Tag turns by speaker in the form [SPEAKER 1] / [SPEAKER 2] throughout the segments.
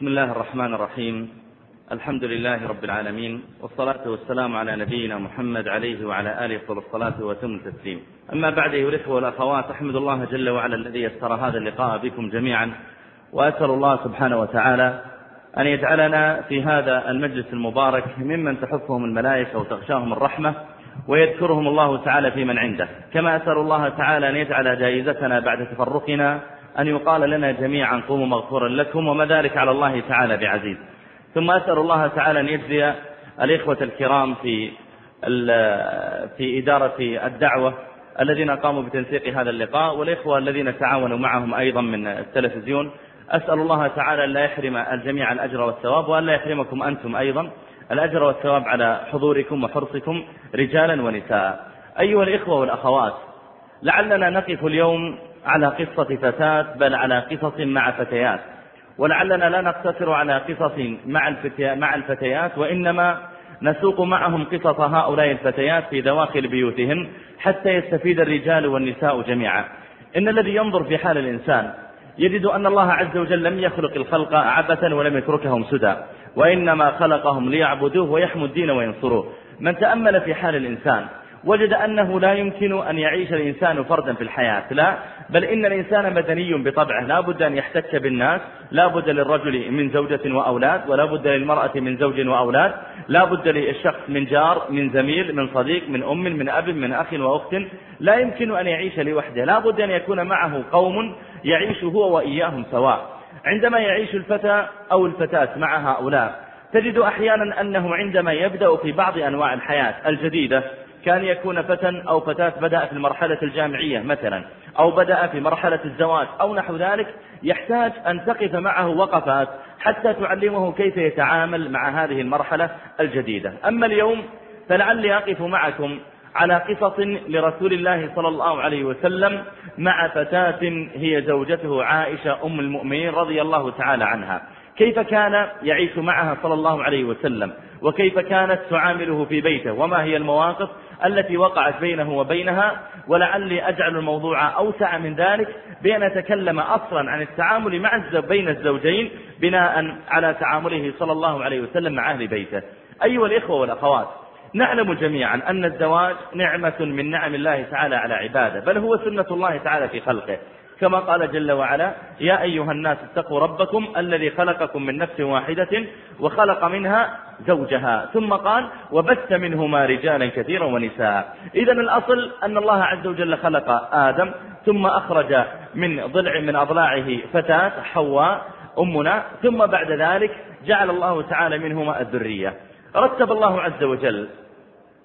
[SPEAKER 1] بسم الله الرحمن الرحيم. الحمد لله رب العالمين والصلاة والسلام على نبينا محمد عليه وعلى آله صلى الصلاة وتم التسليم. أما بعد أيها الإخوة والأخوات أحمد الله جل وعلا الذي يسر هذا اللقاء بكم جميعا وأسأل الله سبحانه وتعالى أن يجعلنا في هذا المجلس المبارك ممن تحفهم الملائكة وتغشاهم الرحمة ويذكرهم الله تعالى في من عنده. كما أسأل الله تعالى أن يجعل جائزتنا بعد تفرقنا أن يقال لنا جميعا قوموا مغفورا لكم وما ذلك على الله تعالى بعزيز. ثم أسأل الله تعالى أن يجزي الإخوة الكرام في في إدارة الدعوة الذين قاموا بتنسيق هذا اللقاء والإخوة الذين تعاونوا معهم أيضا من التلفزيون. أسأل الله تعالى أن لا يحرم الجميع الأجر والثواب وأن لا يحرمكم أنتم أيضا الأجر والثواب على حضوركم وحرصكم رجالا ونساء. أيها الإخوة والأخوات لعلنا نقف اليوم على قصة فتاة بل على قصص مع فتيات. ولعلنا لا نقتصر على قصص مع مع الفتيات وإنما نسوق معهم قصص هؤلاء الفتيات في دواخل بيوتهن حتى يستفيد الرجال والنساء جميعا. إن الذي ينظر في حال الإنسان يجد أن الله عز وجل لم يخلق الخلق عبثا ولم يتركهم سدى وإنما خلقهم ليعبدوه ويحموا الدين وينصروه. من تأمل في حال الإنسان وجد أنه لا يمكن أن يعيش الإنسان فردا في الحياة لا بل إن الإنسان مدني بطبعه لا بد أن يحتك بالناس لا بد للرجل من زوجة وأولاد ولا بد للمرأة من زوج وأولاد لا بد للشخص من جار من زميل من صديق من أم من أب من أخ وأخت لا يمكن أن يعيش لوحده لا بد أن يكون معه قوم يعيش هو وإياهم سواء عندما يعيش الفتى أو الفتاة مع هؤلاء تجد أحيانا أنه عندما يبدأ في بعض أنواع الحياة الجديدة كان يكون فتى أو فتاة بدأ في المرحلة الجامعية مثلا أو بدأ في مرحلة الزواج أو نحو ذلك يحتاج أن تقف معه وقفات حتى تعلمه كيف يتعامل مع هذه المرحلة الجديدة. أما اليوم فلعلي أقف معكم على قصص لرسول الله صلى الله عليه وسلم مع فتاة هي زوجته عائشة أم المؤمنين رضي الله تعالى عنها. كيف كان يعيش معها صلى الله عليه وسلم؟ وكيف كانت تعامله في بيته؟ وما هي المواقف؟ التي وقعت بينه وبينها ولعلي أجعل الموضوع أوسع من ذلك بأن أتكلم أصلا عن التعامل مع بين الزوجين بناء على تعامله صلى الله عليه وسلم مع أهل بيته. أيها الإخوة والأخوات نعلم جميعا أن الزواج نعمة من نعم الله تعالى على عباده بل هو سنة الله تعالى في خلقه. كما قال جل وعلا يا أيها الناس اتقوا ربكم الذي خلقكم من نفس واحدة وخلق منها زوجها. ثم قال وبث منهما رجالا كثيرا ونساء. إذا الأصل أن الله عز وجل خلق آدم ثم أخرج من ضلع من أضلاعه فتاة حواء أمنا ثم بعد ذلك جعل الله تعالى منهما الذرية. رتب الله عز وجل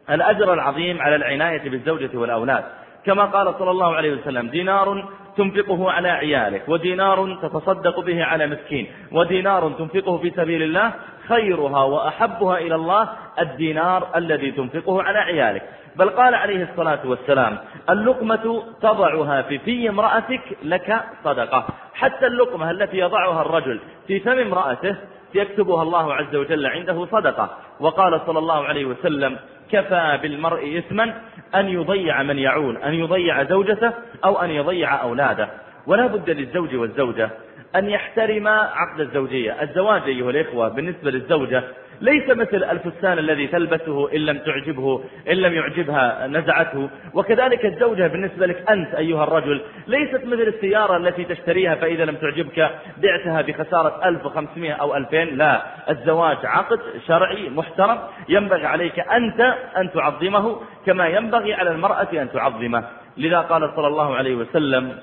[SPEAKER 1] الأجر العظيم على العناية بالزوجة والأولاد. كما قال صلى الله عليه وسلم دينار تنفقه على عيالك ودينار تتصدق به على مسكين ودينار تنفقه في سبيل الله خيرها وأحبها إلى الله الدينار الذي تنفقه على عيالك. بل قال عليه الصلاة والسلام اللقمة تضعها في في امرأتك لك صدقة. حتى اللقمة التي يضعها الرجل في فم امرأته يكتبها الله عز وجل عنده صدقة. وقال صلى الله عليه وسلم كفى بالمرء إثما أن يضيع من يعون أن يضيع زوجته أو أن يضيع أولاده. ولا بد للزوج والزوجة أن يحترم عقد الزوجية. الزواج أيها الإخوة بالنسبة للزوجة ليس مثل الفستان الذي تلبسه إن لم تعجبه إن لم يعجبها نزعته. وكذلك الزوجة بالنسبة لك أنت أيها الرجل ليست مثل السيارة التي تشتريها فإذا لم تعجبك بعتها بخسارة 1500 أو 2000 لا الزواج عقد شرعي محترم. ينبغي عليك أنت أن تعظمه كما ينبغي على المرأة أن تعظمه. لذا قال صلى الله عليه وسلم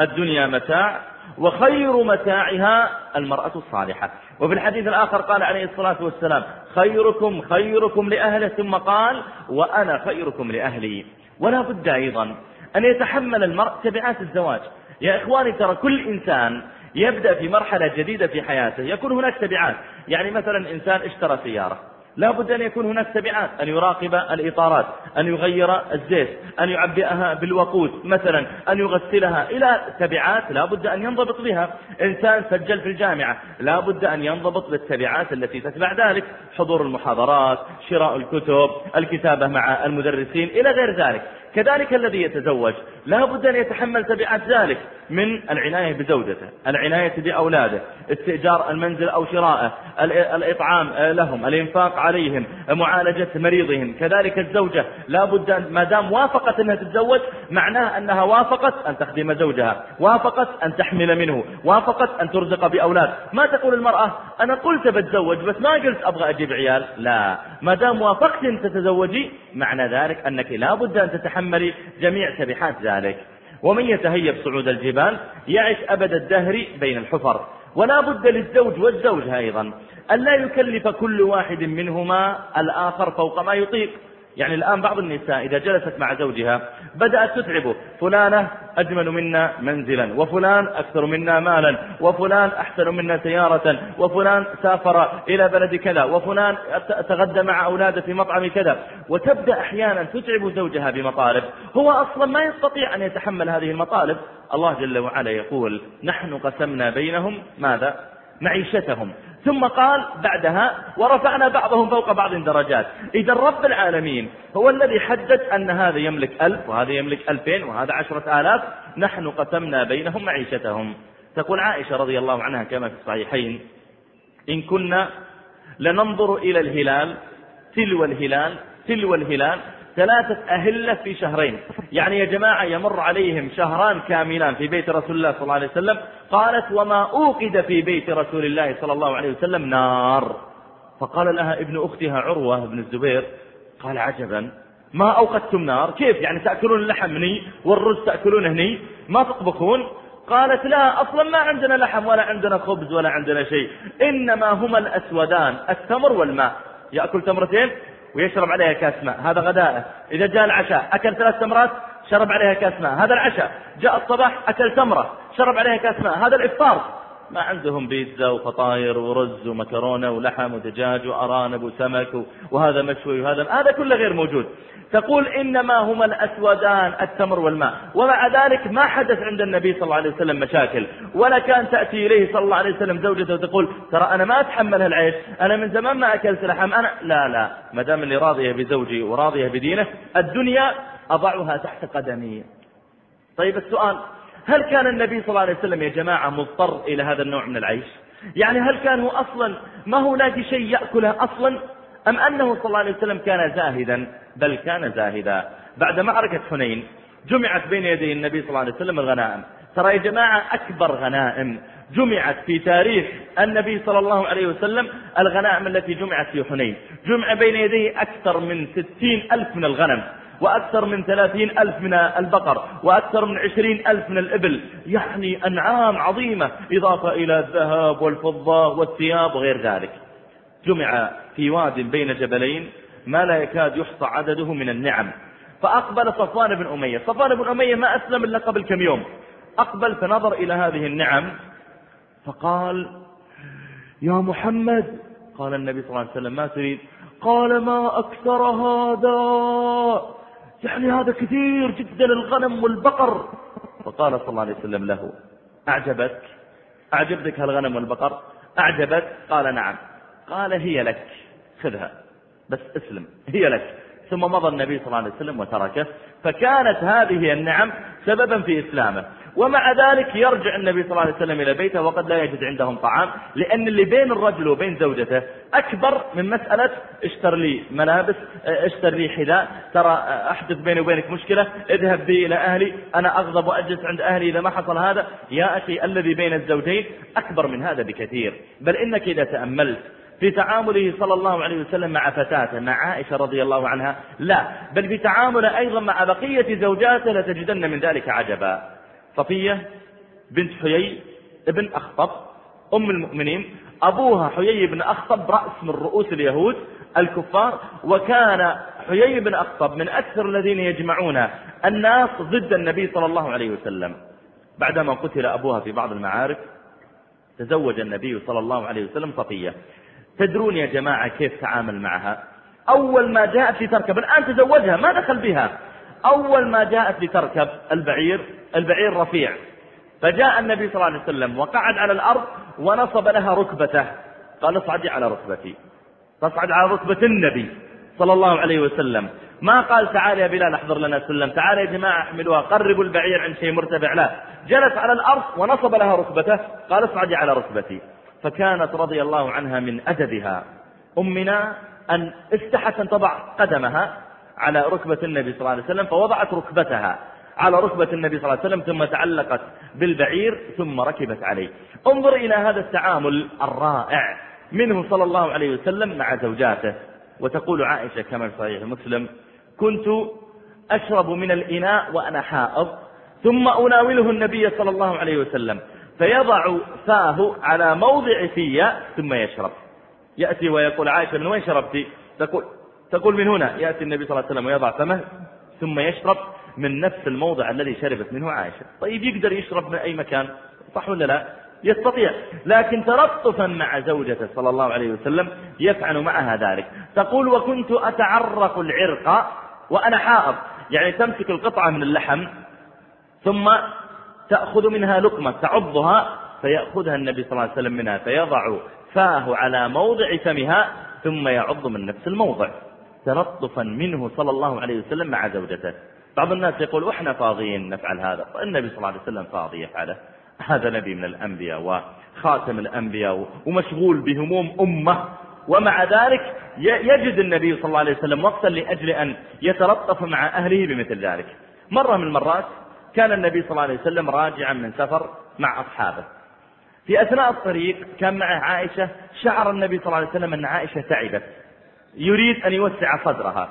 [SPEAKER 1] الدنيا متاع وخير متاعها المرأة الصالحة. وفي الحديث الآخر قال عليه الصلاة والسلام خيركم خيركم لأهله ثم قال وأنا خيركم لأهلي. ولا بد أيضا أن يتحمل المرء تبعات الزواج. يا إخواني ترى كل إنسان يبدأ في مرحلة جديدة في حياته يكون هناك تبعات. يعني مثلا إنسان اشترى سيارة. لا بد أن يكون هناك تبعات أن يراقب الإطارات أن يغير الزيت أن يعبئها بالوقود مثلا أن يغسلها إلى تبعات لا بد أن ينضبط بها. إنسان سجل في الجامعة لا بد أن ينضبط بالتبعات التي تتبع ذلك. حضور المحاضرات شراء الكتب الكتابة مع المدرسين إلى غير ذلك. كذلك الذي يتزوج. لا بد أن يتحمل تبعات ذلك من العناية بزوجته العناية بأولاده استئجار المنزل أو شراءه الإطعام لهم الإنفاق عليهم معالجة مريضهم. كذلك الزوجة لا بد ما دام وافقت أنها تتزوج معناه أنها وافقت أن تخدم زوجها وافقت أن تحمل منه وافقت أن ترزق بأولاد. ما تقول المرأة؟ أنا قلت بتزوج بس ما قلت أبغى أجيب عيال. لا. ما دام وافقت أن تتزوجي معنى ذلك أنك لا بد أن تتحملي جميع تبعات ذلك. ومن يتهيب صعود الجبال يعش أبد الدهر بين الحفر. ولا بد للزوج والزوجة أيضا أن لا يكلف كل واحد منهما الآخر فوق ما يطيق. يعني الآن بعض النساء إذا جلست مع زوجها بدأت تتعبه فلانة أجمل منا منزلا وفلان أكثر منا مالا وفلان أحسن منا سيارة وفلان سافر إلى بلد كذا وفلان تغدى مع أولاده في مطعم كذا. وتبدأ أحيانا تتعب زوجها بمطالب. هو أصلا ما يستطيع أن يتحمل هذه المطالب. الله جل وعلا يقول نحن قسمنا بينهم ماذا؟ معيشتهم. ثم قال بعدها ورفعنا بعضهم فوق بعض درجات. إذا رب العالمين هو الذي حدد أن هذا يملك ألف وهذا يملك ألفين وهذا عشرة آلاف نحن قسمنا بينهم معيشتهم. تقول عائشة رضي الله عنها كما في الصحيحين إن كنا لننظر إلى الهلال تلو الهلال تلو الهلال ثلاثة أهلة في شهرين. يعني يا جماعة يمر عليهم شهران كاملان في بيت رسول الله صلى الله عليه وسلم. قالت وما أوقد في بيت رسول الله صلى الله عليه وسلم نار. فقال لها ابن أختها عروة بن الزبير قال عجبا ما أوقدتم نار؟ كيف؟ يعني تأكلون اللحم هني والرز تأكلون هني؟ ما تطبخون؟ قالت لا أصلا ما عندنا لحم ولا عندنا خبز ولا عندنا شيء. إنما هما الأسودان التمر والماء. يأكل تمرتين؟ ويشرب عليها كاس ماء. هذا غداءه إذا جاء العشاء أكل ثلاث تمرات شرب عليها كاس ماء. هذا العشاء. جاء الصباح أكل تمرة شرب عليها كاس ماء. هذا الإفطار. ما عندهم بيتزا وفطاير ورز ومكرونة ولحم ودجاج وأرانب وسمك وهذا مشوي وهذا هذا كله غير موجود. تقول إنما هما الأسودان التمر والماء. ومع ذلك ما حدث عند النبي صلى الله عليه وسلم مشاكل. ولا كان تأتي إليه صلى الله عليه وسلم زوجته وتقول ترى أنا ما أتحمل هالعيش أنا من زمان ما أكلت لحم أنا لا لا. ما دام اللي راضية بزوجي وراضية بدينه الدنيا أضعها تحت قدمي. طيب السؤال هل كان النبي صلى الله عليه وسلم يا جماعة مضطر إلى هذا النوع من العيش؟ يعني هل كان هو أصلا ما هو لاقي شيء يأكله أصلا؟ أم أنه صلى الله عليه وسلم كان زاهدا؟ بل كان زاهدا. بعد معركة حنين جمعت بين يدي النبي صلى الله عليه وسلم الغنائم. ترى يا جماعة أكبر غنائم جمعت في تاريخ النبي صلى الله عليه وسلم الغنائم التي جمعت في حنين. جمع بين يديه أكثر من ستين ألف من الغنم. وأكثر من ثلاثين ألف من البقر وأكثر من عشرين ألف من الإبل. يعني أنعام عظيمة إضافة إلى الذهب والفضة والثياب وغير ذلك. جمع في واد بين جبلين ما لا يكاد يحصى عدده من النعم. فأقبل صفوان بن أمية. صفوان بن أمية ما أسلم إلا قبل كم يوم. أقبل فنظر إلى هذه النعم فقال يا محمد. قال النبي صلى الله عليه وسلم ما تريد؟ قال ما أكثر هذا. يعني هذا كثير جدا الغنم والبقر. فقال صلى الله عليه وسلم له أعجبك؟ أعجبتك هالغنم والبقر؟ أعجبك؟ قال نعم. قال هي لك. خذها. بس اسلم. هي لك. ثم مضى النبي صلى الله عليه وسلم وتركه فكانت هذه النعم سببا في إسلامه. ومع ذلك يرجع النبي صلى الله عليه وسلم إلى بيته وقد لا يجد عندهم طعام لأن اللي بين الرجل وبين زوجته أكبر من مسألة اشتر لي ملابس اشتر لي حذاء ترى أحدث بيني وبينك مشكلة اذهب بي إلى أهلي أنا أغضب وأجلس عند أهلي إذا ما حصل هذا يا أخي الذي بين الزوجين أكبر من هذا بكثير. بل إنك إذا تأملت في تعامله صلى الله عليه وسلم مع فتاته مع عائشة رضي الله عنها لا بل في تعامله أيضا مع بقية زوجاته لتجدن من ذلك عجبا. صفية بنت حيي ابن أخطب أم المؤمنين. أبوها حيي بن أخطب رأس من رؤوس اليهود الكفار وكان حيي بن أخطب من أكثر الذين يجمعون الناس ضد النبي صلى الله عليه وسلم. بعدما قتل أبوها في بعض المعارك تزوج النبي صلى الله عليه وسلم صفية. تدرون يا جماعة كيف تعامل معها؟ أول ما جاءت لتركب الآن تزوجها ما دخل بها. أول ما جاءت لتركب البعير البعير رفيع. فجاء النبي صلى الله عليه وسلم وقعد على الأرض ونصب لها ركبته. قال اصعدي على ركبتي. تصعد على ركبة النبي صلى الله عليه وسلم. ما قال تعال يا بلال احضر لنا سلم تعال يا جماعة احملوها. قربوا البعير عن شيء مرتفع لا جلس على الأرض ونصب لها ركبته. قال اصعدي على ركبتي. فكانت رضي الله عنها من أدبها. أمنا أن استحت أن تضع قدمها على ركبة النبي صلى الله عليه وسلم فوضعت ركبتها. على ركبة النبي صلى الله عليه وسلم ثم تعلقت بالبعير ثم ركبت عليه. انظر إلى هذا التعامل الرائع منه صلى الله عليه وسلم مع زوجاته. وتقول عائشة كما في صحيح مسلم كنت أشرب من الإناء وأنا حائض ثم أناوله النبي صلى الله عليه وسلم فيضع فاه على موضع في ثم يشرب. يأتي ويقول عائشة من وين شربتي تقول تقول من هنا. يأتي النبي صلى الله عليه وسلم ويضع فمه ثم يشرب. من نفس الموضع الذي شربت منه عائشة. طيب يقدر يشرب من أي مكان؟ صح ولا لا؟ يستطيع. لكن تلطفا مع زوجته صلى الله عليه وسلم يفعل معها ذلك. تقول وكنت أتعرق العرق وأنا حائض. يعني تمسك القطعة من اللحم ثم تأخذ منها لقمة تعضها فيأخذها النبي صلى الله عليه وسلم منها فيضع فاه على موضع فمها ثم يعض من نفس الموضع. تلطفا منه صلى الله عليه وسلم مع زوجته. بعض الناس يقول وإحنا فاضيين نفعل هذا. النبي صلى الله عليه وسلم فاضي يفعله. هذا نبي من الأنبياء وخاتم الأنبياء ومشغول بهموم أمة. ومع ذلك يجد النبي صلى الله عليه وسلم وقتا لأجل أن يتلطف مع أهله بمثل ذلك. مرة من المرات كان النبي صلى الله عليه وسلم راجعا من سفر مع أصحابه. في أثناء الطريق كان معه عائشة شعر النبي صلى الله عليه وسلم أن عائشة تعبت. يريد أن يوسع صدرها.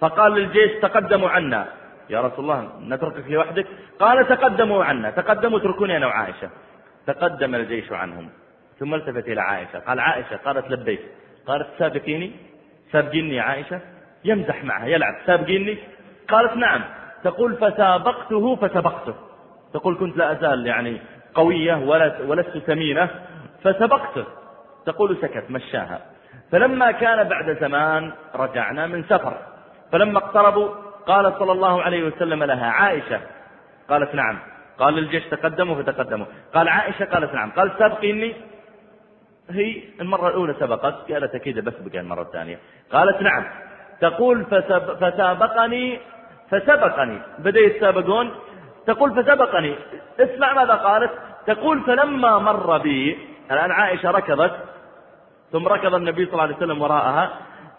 [SPEAKER 1] فقال للجيش تقدموا عنا. يا رسول الله نتركك لوحدك قال تقدموا عنا. تقدموا اتركوني أنا وعائشة. تقدم الجيش عنهم. ثم التفت إلى عائشة. قال عائشة قالت لبيك. قالت سابقيني؟ سابقيني يا عائشة؟ يمزح معها يلعب. سابقيني؟ قالت نعم. تقول فسابقته فسبقته. تقول كنت لا أزال يعني قوية ولست ثمينة فسبقته. تقول سكت مشاها. فلما كان بعد زمان رجعنا من سفر. فلما اقتربوا قال صلى الله عليه وسلم لها عائشة. قالت نعم. قال للجيش تقدموا فتقدموا قال عائشة قالت نعم. قال سابقيني هي المرة الأولى سبقت قالت أكيد بسبق المرة الثانية. قالت نعم. تقول فسب فسابقني فسبقني. بدأ يتسابقون. تقول فسبقني. اسمع ماذا قالت. تقول فلما مر بي الآن عائشة ركضت ثم ركض النبي صلى الله عليه وسلم وراءها.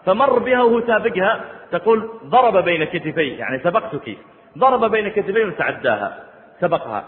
[SPEAKER 1] فمر بها وهو سابقها تقول ضرب بين كتفي يعني سبقتك. ضرب بين كتفي وتعداها سبقها.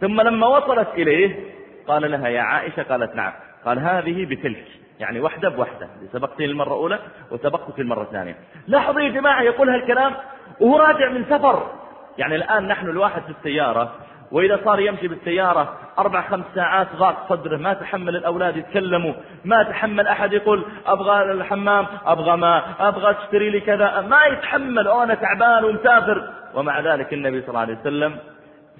[SPEAKER 1] ثم لما وصلت إليه قال لها يا عائشة قالت نعم. قال هذه بتلك. يعني وحدة بوحدة. سبقتني المرة الأولى وسبقتك المرة الثانية. لاحظوا يا جماعة يقول هالكلام وهو راجع من سفر. يعني الآن نحن الواحد في السيارة وإذا صار يمشي بالسيارة أربع خمس ساعات ضاق صدره ما تحمل الأولاد يتكلموا ما تحمل أحد يقول أبغى الحمام أبغى ما أبغى تشتري لي كذا ما يتحمل أنا تعبان ومسافر. ومع ذلك النبي صلى الله عليه وسلم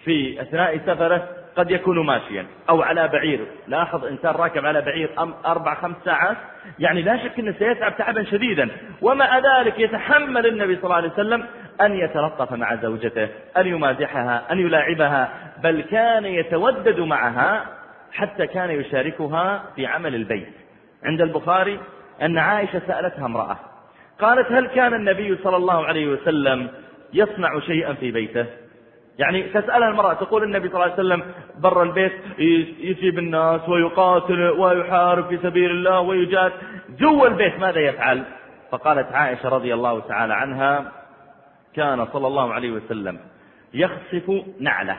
[SPEAKER 1] في أثناء سفره قد يكون ماشيا أو على بعير. لاحظ إنسان راكب على بعير أربع خمس ساعات؟ يعني لا شك أنه سيتعب تعبا شديدا. ومع ذلك يتحمل النبي صلى الله عليه وسلم أن يتلطف مع زوجته أن يمازحها أن يلاعبها بل كان يتودد معها حتى كان يشاركها في عمل البيت. عند البخاري أن عائشة سألتها امرأة قالت هل كان النبي صلى الله عليه وسلم يصنع شيئا في بيته؟ يعني تسألها المرأة تقول النبي صلى الله عليه وسلم برا البيت يجيب الناس ويقاتل ويحارب في سبيل الله ويجاد جوا البيت ماذا يفعل؟ فقالت عائشة رضي الله تعالى عنها كان صلى الله عليه وسلم يخصف نعله.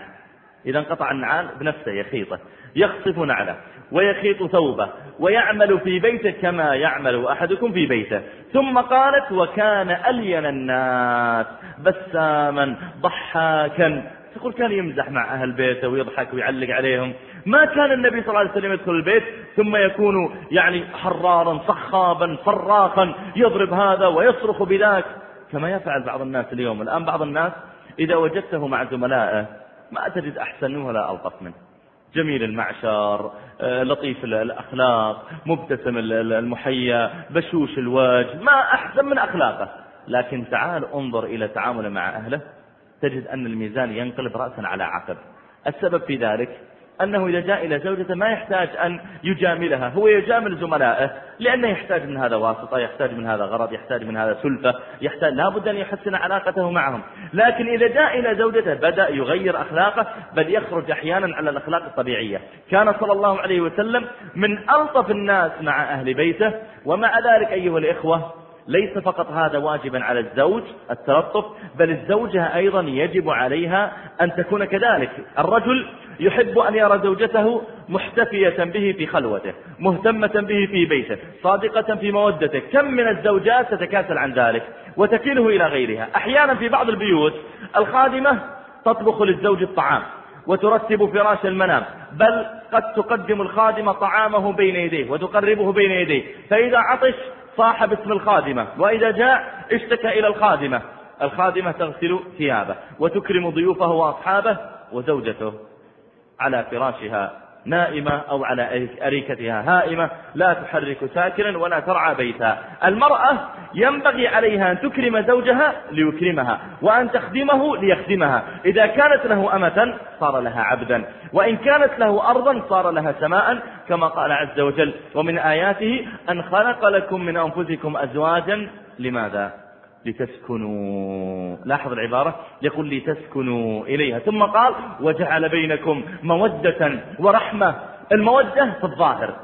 [SPEAKER 1] إذا انقطع النعال بنفسه يخيطه. يخصف نعله ويخيط ثوبه ويعمل في بيته كما يعمل أحدكم في بيته. ثم قالت وكان ألين الناس بساما ضحاكا. تقول كان يمزح مع أهل بيته ويضحك ويعلق عليهم. ما كان النبي صلى الله عليه وسلم يدخل البيت ثم يكون يعني حرارا صخابا صراخا يضرب هذا ويصرخ بذاك. كما يفعل بعض الناس اليوم. الآن بعض الناس إذا وجدته مع زملائه ما تجد أحسن ولا ألطف منه. جميل المعشر آه، لطيف الأخلاق مبتسم المحيا بشوش الوجه ما أحسن من أخلاقه. لكن تعال انظر إلى تعامله مع أهله تجد أن الميزان ينقلب رأسا على عقب. السبب في ذلك أنه إذا جاء إلى زوجته ما يحتاج أن يجاملها هو يجامل زملائه لأنه يحتاج من هذا واسطة يحتاج من هذا غرض يحتاج من هذا سلفة يحتاج لابد أن يحسن علاقته معهم. لكن إذا جاء إلى زوجته بدأ يغير أخلاقه بل يخرج أحيانا على الأخلاق الطبيعية. كان صلى الله عليه وسلم من ألطف الناس مع أهل بيته ومع ذلك أيها الإخوة ليس فقط هذا واجبا على الزوج التلطف بل الزوجة أيضا يجب عليها أن تكون كذلك. الرجل يحب أن يرى زوجته محتفية به في خلوته مهتمة به في بيته صادقة في مودته كم من الزوجات تتكاسل عن ذلك وتكله إلى غيرها. أحيانا في بعض البيوت الخادمة تطبخ للزوج الطعام وترتب فراش المنام بل قد تقدم الخادمة طعامه بين يديه وتقربه بين يديه فإذا عطش صاح باسم الخادمة وإذا جاء اشتكى إلى الخادمة الخادمة تغسل ثيابه وتكرم ضيوفه وأصحابه وزوجته. على فراشها نائمة أو على أريكتها هائمة لا تحرك ساكنا ولا ترعى بيتا. المرأة ينبغي عليها أن تكرم زوجها ليكرمها وأن تخدمه ليخدمها. إذا كانت له أمة صار لها عبدا وإن كانت له أرضا صار لها سماء كما قال عز وجل ومن آياته أن خلق لكم من أنفسكم أزواجا. لماذا؟ لتسكنوا. لاحظ العبارة؟ يقول لتسكنوا إليها. ثم قال وجعل بينكم مودة ورحمة. المودة في الظاهر.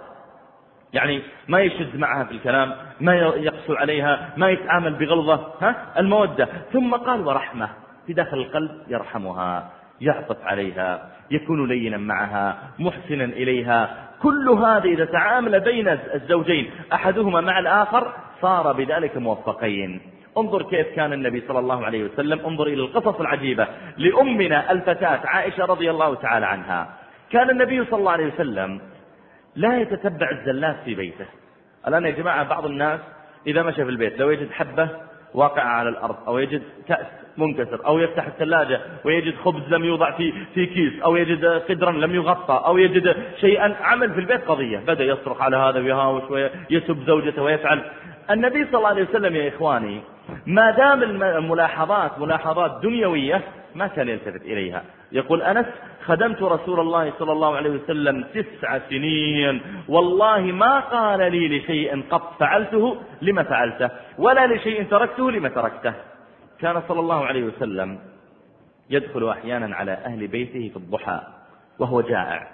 [SPEAKER 1] يعني ما يشد معها في الكلام ما يقسو عليها ما يتعامل بغلظة ها؟ المودة. ثم قال ورحمة. في داخل القلب يرحمها يعطف عليها يكون لينا معها محسنا إليها. كل هذا إذا تعامل بين الزوجين أحدهما مع الآخر صار بذلك موفقين. انظر كيف كان النبي صلى الله عليه وسلم انظر إلى القصص العجيبة لأمنا الفتاة عائشة رضي الله تعالى عنها. كان النبي صلى الله عليه وسلم لا يتتبع الزلات في بيته. الآن يا جماعة بعض الناس إذا مشى في البيت لو يجد حبة واقعة على الأرض أو يجد كأس منكسر أو يفتح الثلاجة ويجد خبز لم يوضع في في كيس أو يجد قدرا لم يغطى أو يجد شيئا عمل في البيت قضية. بدأ يصرخ على هذا ويهاوش ويسب زوجته ويفعل. النبي صلى الله عليه وسلم يا إخواني ما دام الملاحظات ملاحظات دنيوية ما كان يلتفت إليها. يقول أنس خدمت رسول الله صلى الله عليه وسلم تسع سنين. والله ما قال لي لشيء قط فعلته لما فعلته؟ ولا لشيء تركته لما تركته؟ كان صلى الله عليه وسلم يدخل أحيانا على أهل بيته في الضحى وهو جائع.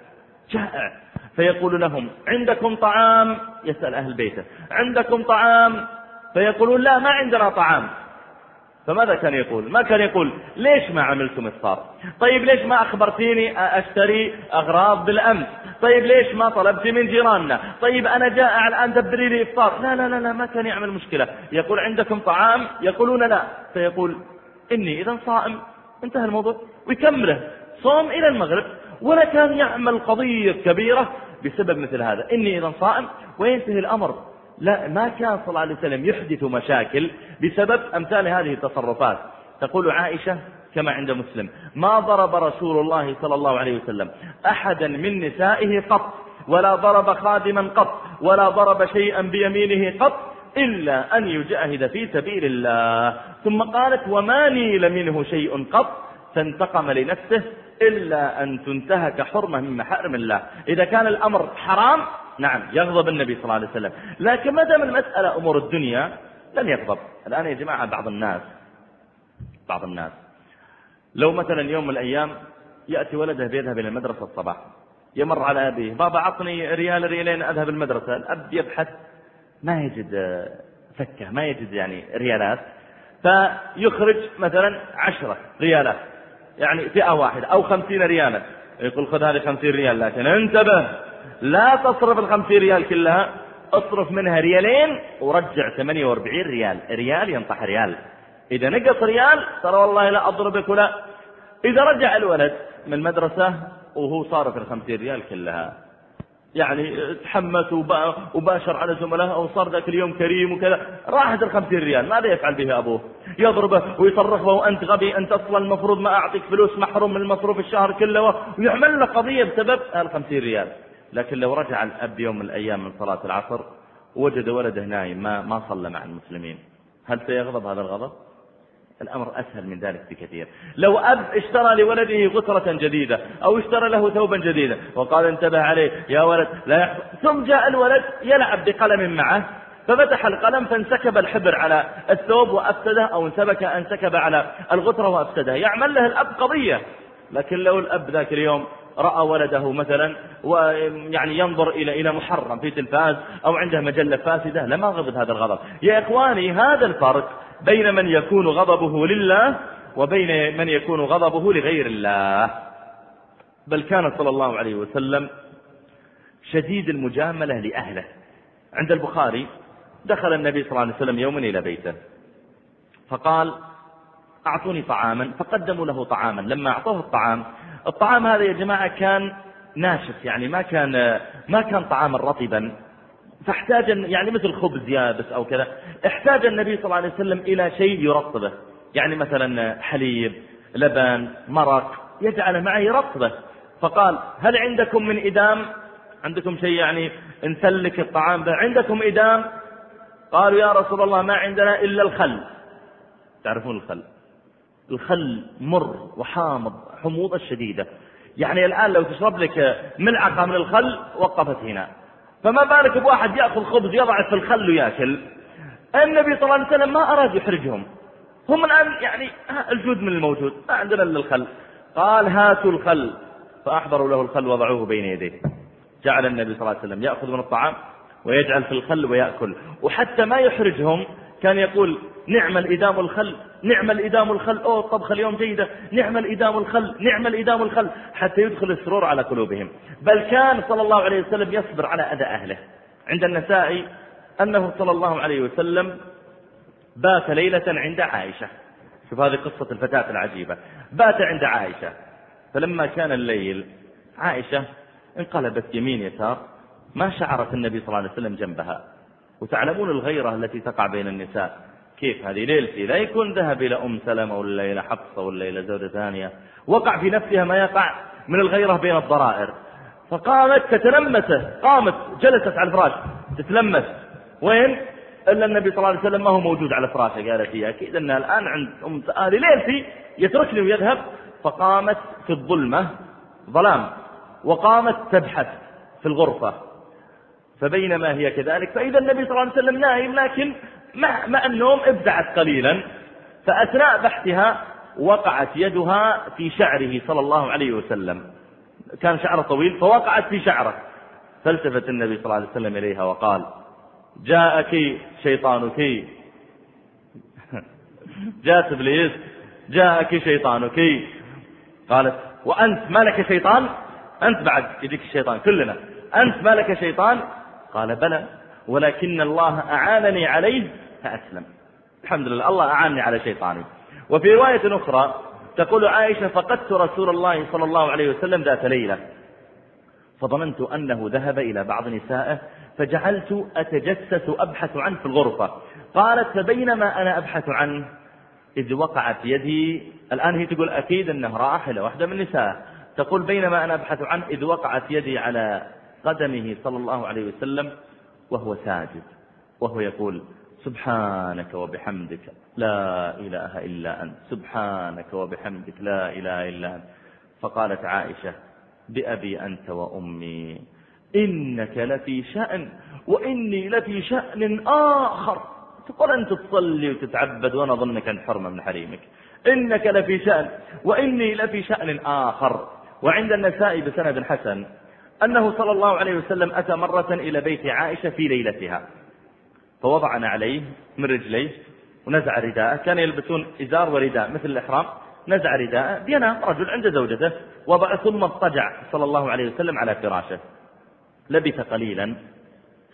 [SPEAKER 1] جائع. فيقول لهم عندكم طعام؟ يسأل أهل بيته. عندكم طعام؟ فيقولون لا ما عندنا طعام. فماذا كان يقول؟ ما كان يقول ليش ما عملتم إفطار طيب ليش ما أخبرتيني أشتري أغراض بالأمس؟ طيب ليش ما طلبت من جيراننا؟ طيب أنا جائع الآن دبري لي إفطار. لا لا لا لا ما كان يعمل مشكلة. يقول عندكم طعام؟ يقولون لا. فيقول إني إذا صائم. انتهى الموضوع. ويكمله. صوم إلى المغرب. ولا كان يعمل قضية كبيرة بسبب مثل هذا. إني إذا صائم. وينتهي الأمر. لا ما كان صلى الله عليه وسلم يحدث مشاكل بسبب أمثال هذه التصرفات. تقول عائشة كما عند مسلم ما ضرب رسول الله صلى الله عليه وسلم أحدا من نسائه قط ولا ضرب خادما قط ولا ضرب شيئا بيمينه قط إلا أن يجاهد في سبيل الله. ثم قالت وما نيل منه شيء قط فانتقم لنفسه إلا أن تنتهك حرمة من محارم الله. إذا كان الأمر حرام نعم يغضب النبي صلى الله عليه وسلم. لكن ما دام المسألة أمور الدنيا لن يغضب. الآن يا جماعة بعض الناس بعض الناس. لو مثلا يوم من الأيام يأتي ولده بيذهب إلى المدرسة الصباح يمر على أبيه بابا عطني ريال ريالين أذهب المدرسة. الأب يبحث ما يجد فكة ما يجد يعني ريالات. فيخرج مثلا عشرة ريالات يعني فئة واحدة أو خمسين ريالا. يقول خذ هذه خمسين ريال لكن انتبه لا تصرف الخمسين ريال كلها اصرف منها ريالين ورجع ثمانية واربعين ريال. ريال ينطح ريال. إذا نقص ريال ترى والله لا أضربك ولا. إذا رجع الولد من المدرسة وهو صارف الخمسين ريال كلها. يعني تحمس وباشر على زملائه وصار ذاك اليوم كريم وكذا. راحت الخمسين ريال. ماذا يفعل به أبوه؟ يضربه ويصرخه وأنت غبي أنت أصلا المفروض ما أعطيك فلوس محروم من المصروف الشهر كله ويعمل له قضية بسبب الخمسين ريال. لكن لو رجع الأب يوم من الأيام من صلاة العصر وجد ولده نايم ما, ما صلى مع المسلمين. هل سيغضب هذا الغضب؟ الأمر أسهل من ذلك بكثير. لو أب اشترى لولده غترة جديدة أو اشترى له ثوبا جديدا وقال انتبه عليه يا ولد لا ثم جاء الولد يلعب بقلم معه ففتح القلم فانسكب الحبر على الثوب وأفسده أو انسبك أنسكب على الغترة وأفسده. يعمل له الأب قضية. لكن لو الأب ذاك اليوم رأى ولده مثلا ويعني ينظر إلى إلى محرم في تلفاز أو عنده مجلة فاسدة لما غضب هذا الغضب. يا إخواني هذا الفرق بين من يكون غضبه لله وبين من يكون غضبه لغير الله. بل كان صلى الله عليه وسلم شديد المجاملة لأهله. عند البخاري دخل النبي صلى الله عليه وسلم يوما إلى بيته. فقال أعطوني طعاما فقدموا له طعاما. لما أعطوه الطعام الطعام هذا يا جماعة كان ناشف يعني ما كان ما كان طعاما رطبا. فاحتاج يعني مثل خبز يابس أو كذا احتاج النبي صلى الله عليه وسلم إلى شيء يرطبه. يعني مثلا حليب لبن مرق يجعل معه يرطبه فقال هل عندكم من إدام؟ عندكم شيء يعني نسلك الطعام به عندكم إدام؟ قالوا يا رسول الله ما عندنا إلا الخل. تعرفون الخل؟ الخل مر وحامض حموضة شديدة. يعني الآن لو تشرب لك ملعقة من الخل وقفت هنا. فما بالك بواحد يأخذ خبز يضع في الخل ويأكل؟ النبي صلى الله عليه وسلم ما أراد يحرجهم. هم الآن يعني الجود من الموجود. ما عندنا إلا الخل. قال هاتوا الخل. فأحضروا له الخل وضعوه بين يديه. جعل النبي صلى الله عليه وسلم يأخذ من الطعام ويجعل في الخل ويأكل. وحتى ما يحرجهم كان يقول نعم الإدام الخل نعم الإدام الخل. أوه الطبخة اليوم جيدة. نعم الإدام الخل نعم الإدام الخل. حتى يدخل السرور على قلوبهم. بل كان صلى الله عليه وسلم يصبر على أذى أهله. عند النساء أنه صلى الله عليه وسلم بات ليلة عند عائشة. شوف هذه قصة الفتاة العجيبة. بات عند عائشة. فلما كان الليل عائشة انقلبت يمين يسار ما شعرت النبي صلى الله عليه وسلم جنبها. وتعلمون الغيرة التي تقع بين النساء. كيف هذه؟ ليلتي لا يكون ذهب إلى أم سلمة ولا إلى حفصة ولا إلى زوجة ثانية. وقع في نفسها ما يقع من الغيرة بين الضرائر. فقامت تتلمسه قامت جلست على الفراش تتلمس. وين؟ إلا النبي صلى الله عليه وسلم ما هو موجود على فراشه قالت هي. أكيد أنها الآن عند أم هذه ليلتي يتركني ويذهب. فقامت في الظلمة ظلام. وقامت تبحث في الغرفة. فبينما هي كذلك فإذا النبي صلى الله عليه وسلم نائم لكن مع, مع النوم ابدعت قليلا فأثناء بحثها وقعت يدها في شعره صلى الله عليه وسلم. كان شعره طويل فوقعت في شعره. فالتفت النبي صلى الله عليه وسلم إليها وقال جاءك شيطانك. جاءت إبليس جاءك شيطانك. قالت وأنت ما لك شيطان؟ أنت بعد يديك الشيطان كلنا. أنت ما لك شيطان؟ قال بلى ولكن الله أعانني عليه فأسلم. الحمد لله الله أعانني على شيطاني. وفي رواية أخرى تقول عائشة فقدت رسول الله صلى الله عليه وسلم ذات ليلة فظننت أنه ذهب إلى بعض نسائه فجعلت أتجسس أبحث عنه في الغرفة. قالت فبينما أنا أبحث عنه إذ وقعت يدي. الآن هي تقول أكيد أنه راح إلى واحدة من نسائه. تقول بينما أنا أبحث عنه إذ وقعت يدي على قدمه صلى الله عليه وسلم وهو ساجد وهو يقول سبحانك وبحمدك لا إله إلا أنت سبحانك وبحمدك لا إله إلا أنت. فقالت عائشة بأبي أنت وأمي إنك لفي شأن وإني لفي شأن آخر. تقول أنت تصلي وتتعبد وأنا أظنك أنت حرمة من حريمك. إنك لفي شأن وإني لفي شأن آخر. وعند النساء بسند حسن أنه صلى الله عليه وسلم أتى مرة إلى بيت عائشة في ليلتها. فوضعنا عليه من رجليه ونزع رداءه. كان يلبسون إزار ورداء مثل الإحرام. نزع رداءه. بينام رجل عند زوجته. وضع ثم اضطجع صلى الله عليه وسلم على فراشه. لبث قليلا.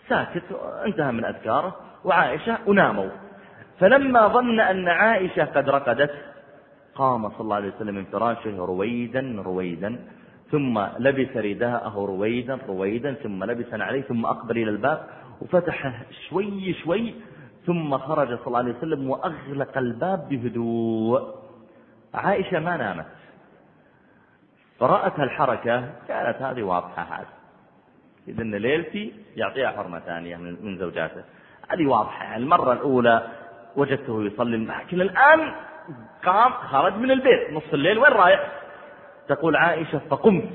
[SPEAKER 1] ساكت. انتهى من أذكاره. وعائشة وناموا. فلما ظن أن عائشة قد رقدت قام صلى الله عليه وسلم من فراشه رويدا رويدا. ثم لبس رداءه رويدا رويدا ثم لبس عليه ثم أقبل إلى الباب وفتحه شوي شوي ثم خرج صلى الله عليه وسلم وأغلق الباب بهدوء. عائشة ما نامت. فرأت الحركة كانت هذه واضحة هذه. إذا ليلتي يعطيها حرمة ثانية من زوجاته. هذه واضحة المرة الأولى وجدته يصلي لكن الآن قام خرج من البيت. نص الليل وين رايح؟ تقول عائشة فقمت.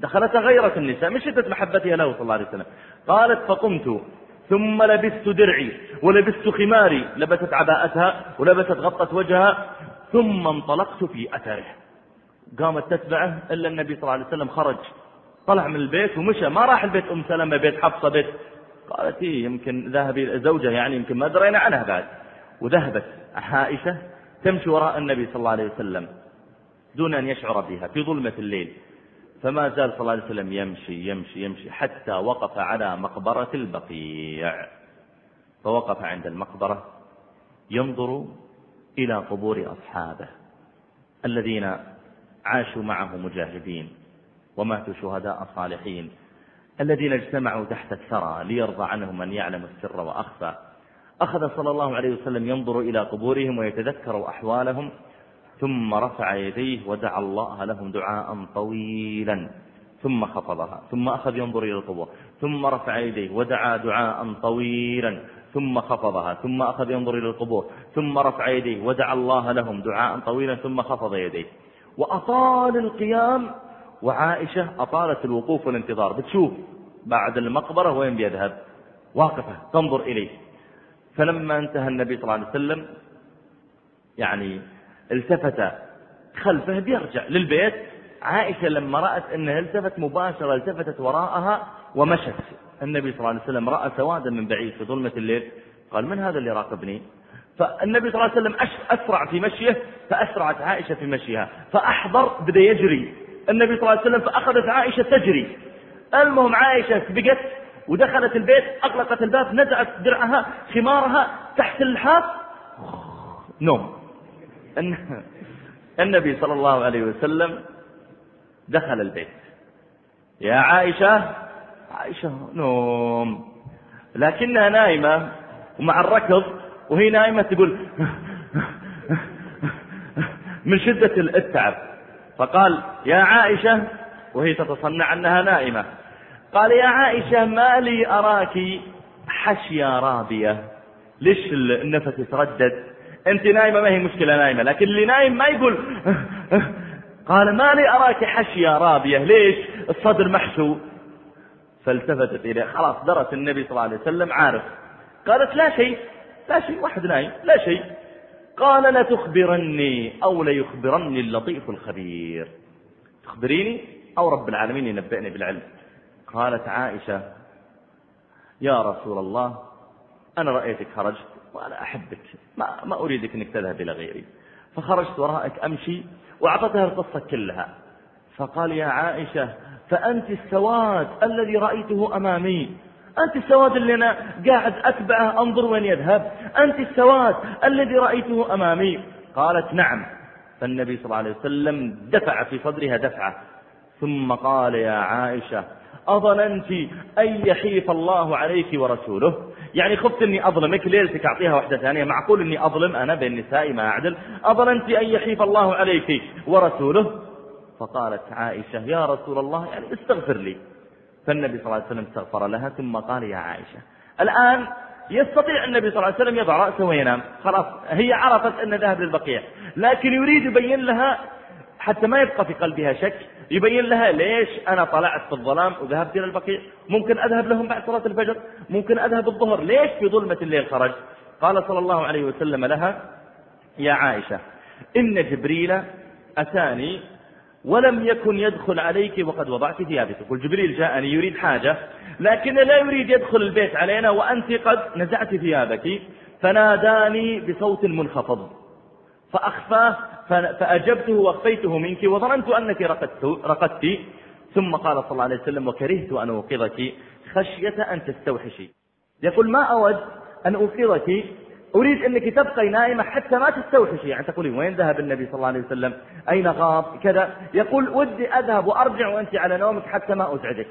[SPEAKER 1] دخلت غيرة النساء من شدة محبتها له صلى الله عليه وسلم. قالت فقمت. ثم لبست درعي ولبست خماري. لبست عباءتها ولبست غطت وجهها. ثم انطلقت في أثره. قامت تتبعه إلا النبي صلى الله عليه وسلم خرج. طلع من البيت ومشى. ما راح البيت أم سلمة بيت حفصة بيت. قالت إيه يمكن ذهب زوجة يعني يمكن ما درينا عنها بعد. وذهبت عائشة تمشي وراء النبي صلى الله عليه وسلم. دون أن يشعر بها في ظلمة الليل. فما زال صلى الله عليه وسلم يمشي يمشي يمشي حتى وقف على مقبرة البقيع. فوقف عند المقبرة ينظر إلى قبور أصحابه الذين عاشوا معه مجاهدين وماتوا شهداء صالحين الذين اجتمعوا تحت الثرى ليرضى عنهم من يعلم السر وأخفى. أخذ صلى الله عليه وسلم ينظر إلى قبورهم ويتذكر أحوالهم ثم رفع يديه ودعا الله لهم دعاء طويلا. ثم خفضها. ثم أخذ ينظر إلى القبور. ثم رفع يديه ودعا دعاء طويلا. ثم خفضها. ثم أخذ ينظر إلى القبور. ثم رفع يديه ودعا الله لهم دعاء طويلا. ثم خفض يديه. وأطال القيام. وعائشة أطالت الوقوف والانتظار. بتشوف بعد المقبرة وين بيذهب. واقفة تنظر إليه. فلما انتهى النبي صلى الله عليه وسلم يعني التفت خلفه بيرجع للبيت. عائشة لما رأت أنه التفت مباشرة التفتت وراءها ومشت. النبي صلى الله عليه وسلم رأى سوادا من بعيد في ظلمة الليل. قال من هذا اللي راقبني فالنبي صلى الله عليه وسلم أسرع في مشيه فأسرعت عائشة في مشيها. فأحضر بدأ يجري. النبي صلى الله عليه وسلم فأخذت عائشة تجري. المهم عائشة بقت ودخلت البيت أغلقت الباب نزعت درعها خمارها تحت اللحاف نوم. النبي صلى الله عليه وسلم دخل البيت. يا عائشة عائشة نوم. لكنها نايمة ومع الركض وهي نايمة تقول من شدة التعب. فقال يا عائشة. وهي تتصنع أنها نائمة قال يا عائشة ما لي أراك حشيا رابية. ليش النفس يتردد أنت نايمة ما هي مشكلة نايمة لكن اللي نايم ما يقول قال ما لي أراك حشيا رابية ليش؟ الصدر محشو. فالتفتت إليه خلاص درس النبي صلى الله عليه وسلم عارف. قالت لا شيء لا شيء واحد نايم لا شيء. قال لتخبرني أو ليخبرني اللطيف الخبير. تخبريني أو رب العالمين ينبئني بالعلم. قالت عائشة يا رسول الله أنا رأيتك خرجت. وأنا أحبك. ما, ما أريدك أنك تذهب إلى غيري. فخرجت وراءك أمشي وأعطتها القصة كلها. فقال يا عائشة فأنت السواد الذي رأيته أمامي. أنت السواد اللي أنا قاعد أتبعه أنظر وين يذهب. أنت السواد الذي رأيته أمامي. قالت نعم. فالنبي صلى الله عليه وسلم دفع في صدرها دفعة. ثم قال يا عائشة أظننت أن يحيف الله عليك ورسوله. يعني خفت أني أظلمك ليلتك أعطيها واحدة ثانية. معقول أني أظلم؟ أنا بين نسائي ما أعدل. أظننت أن يحيف الله عليك ورسوله؟ فقالت عائشة يا رسول الله يعني استغفر لي. فالنبي صلى الله عليه وسلم استغفر لها ثم قال يا عائشة الآن يستطيع النبي صلى الله عليه وسلم يضع رأسه وينام. خلاص هي عرفت أن ذهب للبقيع. لكن يريد يبين لها حتى ما يبقى في قلبها شك. يبين لها ليش أنا طلعت في الظلام وذهبت إلى البقيع؟ ممكن أذهب لهم بعد صلاة الفجر؟ ممكن أذهب الظهر؟ ليش في ظلمة الليل خرج؟ قال صلى الله عليه وسلم لها يا عائشة إن جبريل أتاني ولم يكن يدخل عليك وقد وضعت ثيابك. يقول جبريل جاءني يريد حاجة لكن لا يريد يدخل البيت علينا وأنت قد نزعت ثيابك فناداني بصوت منخفض فأخفاه فأجبته وأخفيته منك وظننت أنك رقدت, رقدت. ثم قال صلى الله عليه وسلم وكرهت أن أوقظك خشية أن تستوحشي. يقول ما أود أن أوقظك؟ أريد أنك تبقي نائمة حتى ما تستوحشي. يعني تقولين وين ذهب النبي صلى الله عليه وسلم؟ أين غاب؟ كذا. يقول ودي أذهب وأرجع وأنت على نومك حتى ما أزعجك.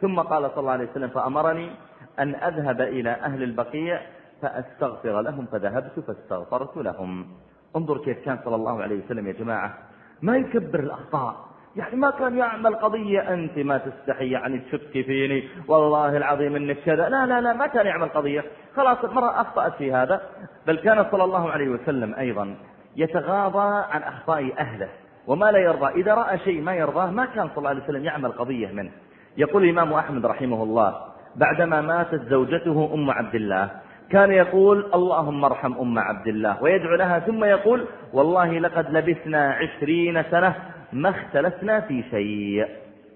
[SPEAKER 1] ثم قال صلى الله عليه وسلم فأمرني أن أذهب إلى أهل البقيع فأستغفر لهم فذهبت فاستغفرت لهم. انظر كيف كان صلى الله عليه وسلم يا جماعة. ما يكبر الأخطاء. يعني ما كان يعمل قضية أنت ما تستحي يعني تشكي فيني. والله العظيم أنك كذا. لا لا لا ما كان يعمل قضية. خلاص مرة أخطأت في هذا. بل كان صلى الله عليه وسلم أيضا
[SPEAKER 2] يتغاضى عن أخطاء أهله. وما لا يرضى. إذا رأى شيء ما يرضاه ما كان صلى الله عليه وسلم يعمل قضية منه. يقول الإمام أحمد رحمه الله بعدما ماتت زوجته أم عبد الله كان يقول اللهم ارحم أم عبد الله ويدعو لها ثم يقول والله لقد لبثنا عشرين سنة ما اختلفنا في شيء.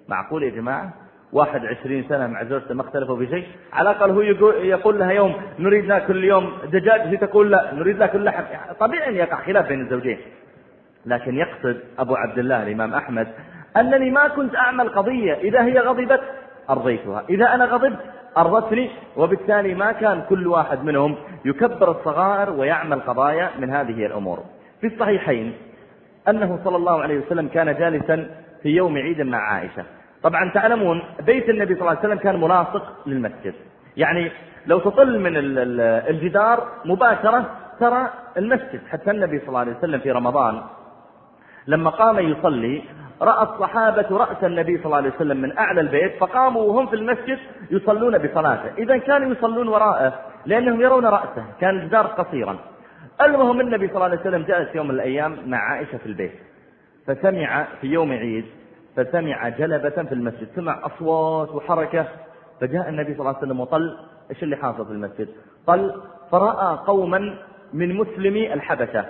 [SPEAKER 2] معقول يا جماعة؟ واحد عشرين سنة مع زوجته ما اختلفوا في شيء؟ على الأقل هو يقول, لها يوم نريد ناكل اليوم دجاج هي تقول لا نريد ناكل لحم. طبيعي يقع خلاف بين الزوجين. لكن يقصد أبو عبد الله الإمام أحمد أنني ما كنت أعمل قضية إذا هي غضبت أرضيتها إذا أنا غضبت أرضتني وبالتالي ما كان كل واحد منهم يكبر الصغائر ويعمل قضايا من هذه الأمور. في الصحيحين أنه صلى الله عليه وسلم كان جالسا في يوم عيد مع عائشة. طبعا تعلمون بيت النبي صلى الله عليه وسلم كان ملاصق للمسجد. يعني لو تطل من الجدار مباشرة ترى المسجد. حتى النبي صلى الله عليه وسلم في رمضان لما قام يصلي رأى الصحابة رأس النبي صلى الله عليه وسلم من أعلى البيت فقاموا وهم في المسجد يصلون بصلاته. إذا كانوا يصلون وراءه لأنهم يرون رأسه كان الجدار قصيرا. المهم النبي صلى الله عليه وسلم جلس يوم من الأيام مع عائشة في البيت. فسمع في يوم عيد فسمع جلبة في المسجد سمع أصوات وحركة. فجاء النبي صلى الله عليه وسلم وقال إيش اللي حاصل في المسجد؟ قال فرأى قوما من مسلمي الحبشة.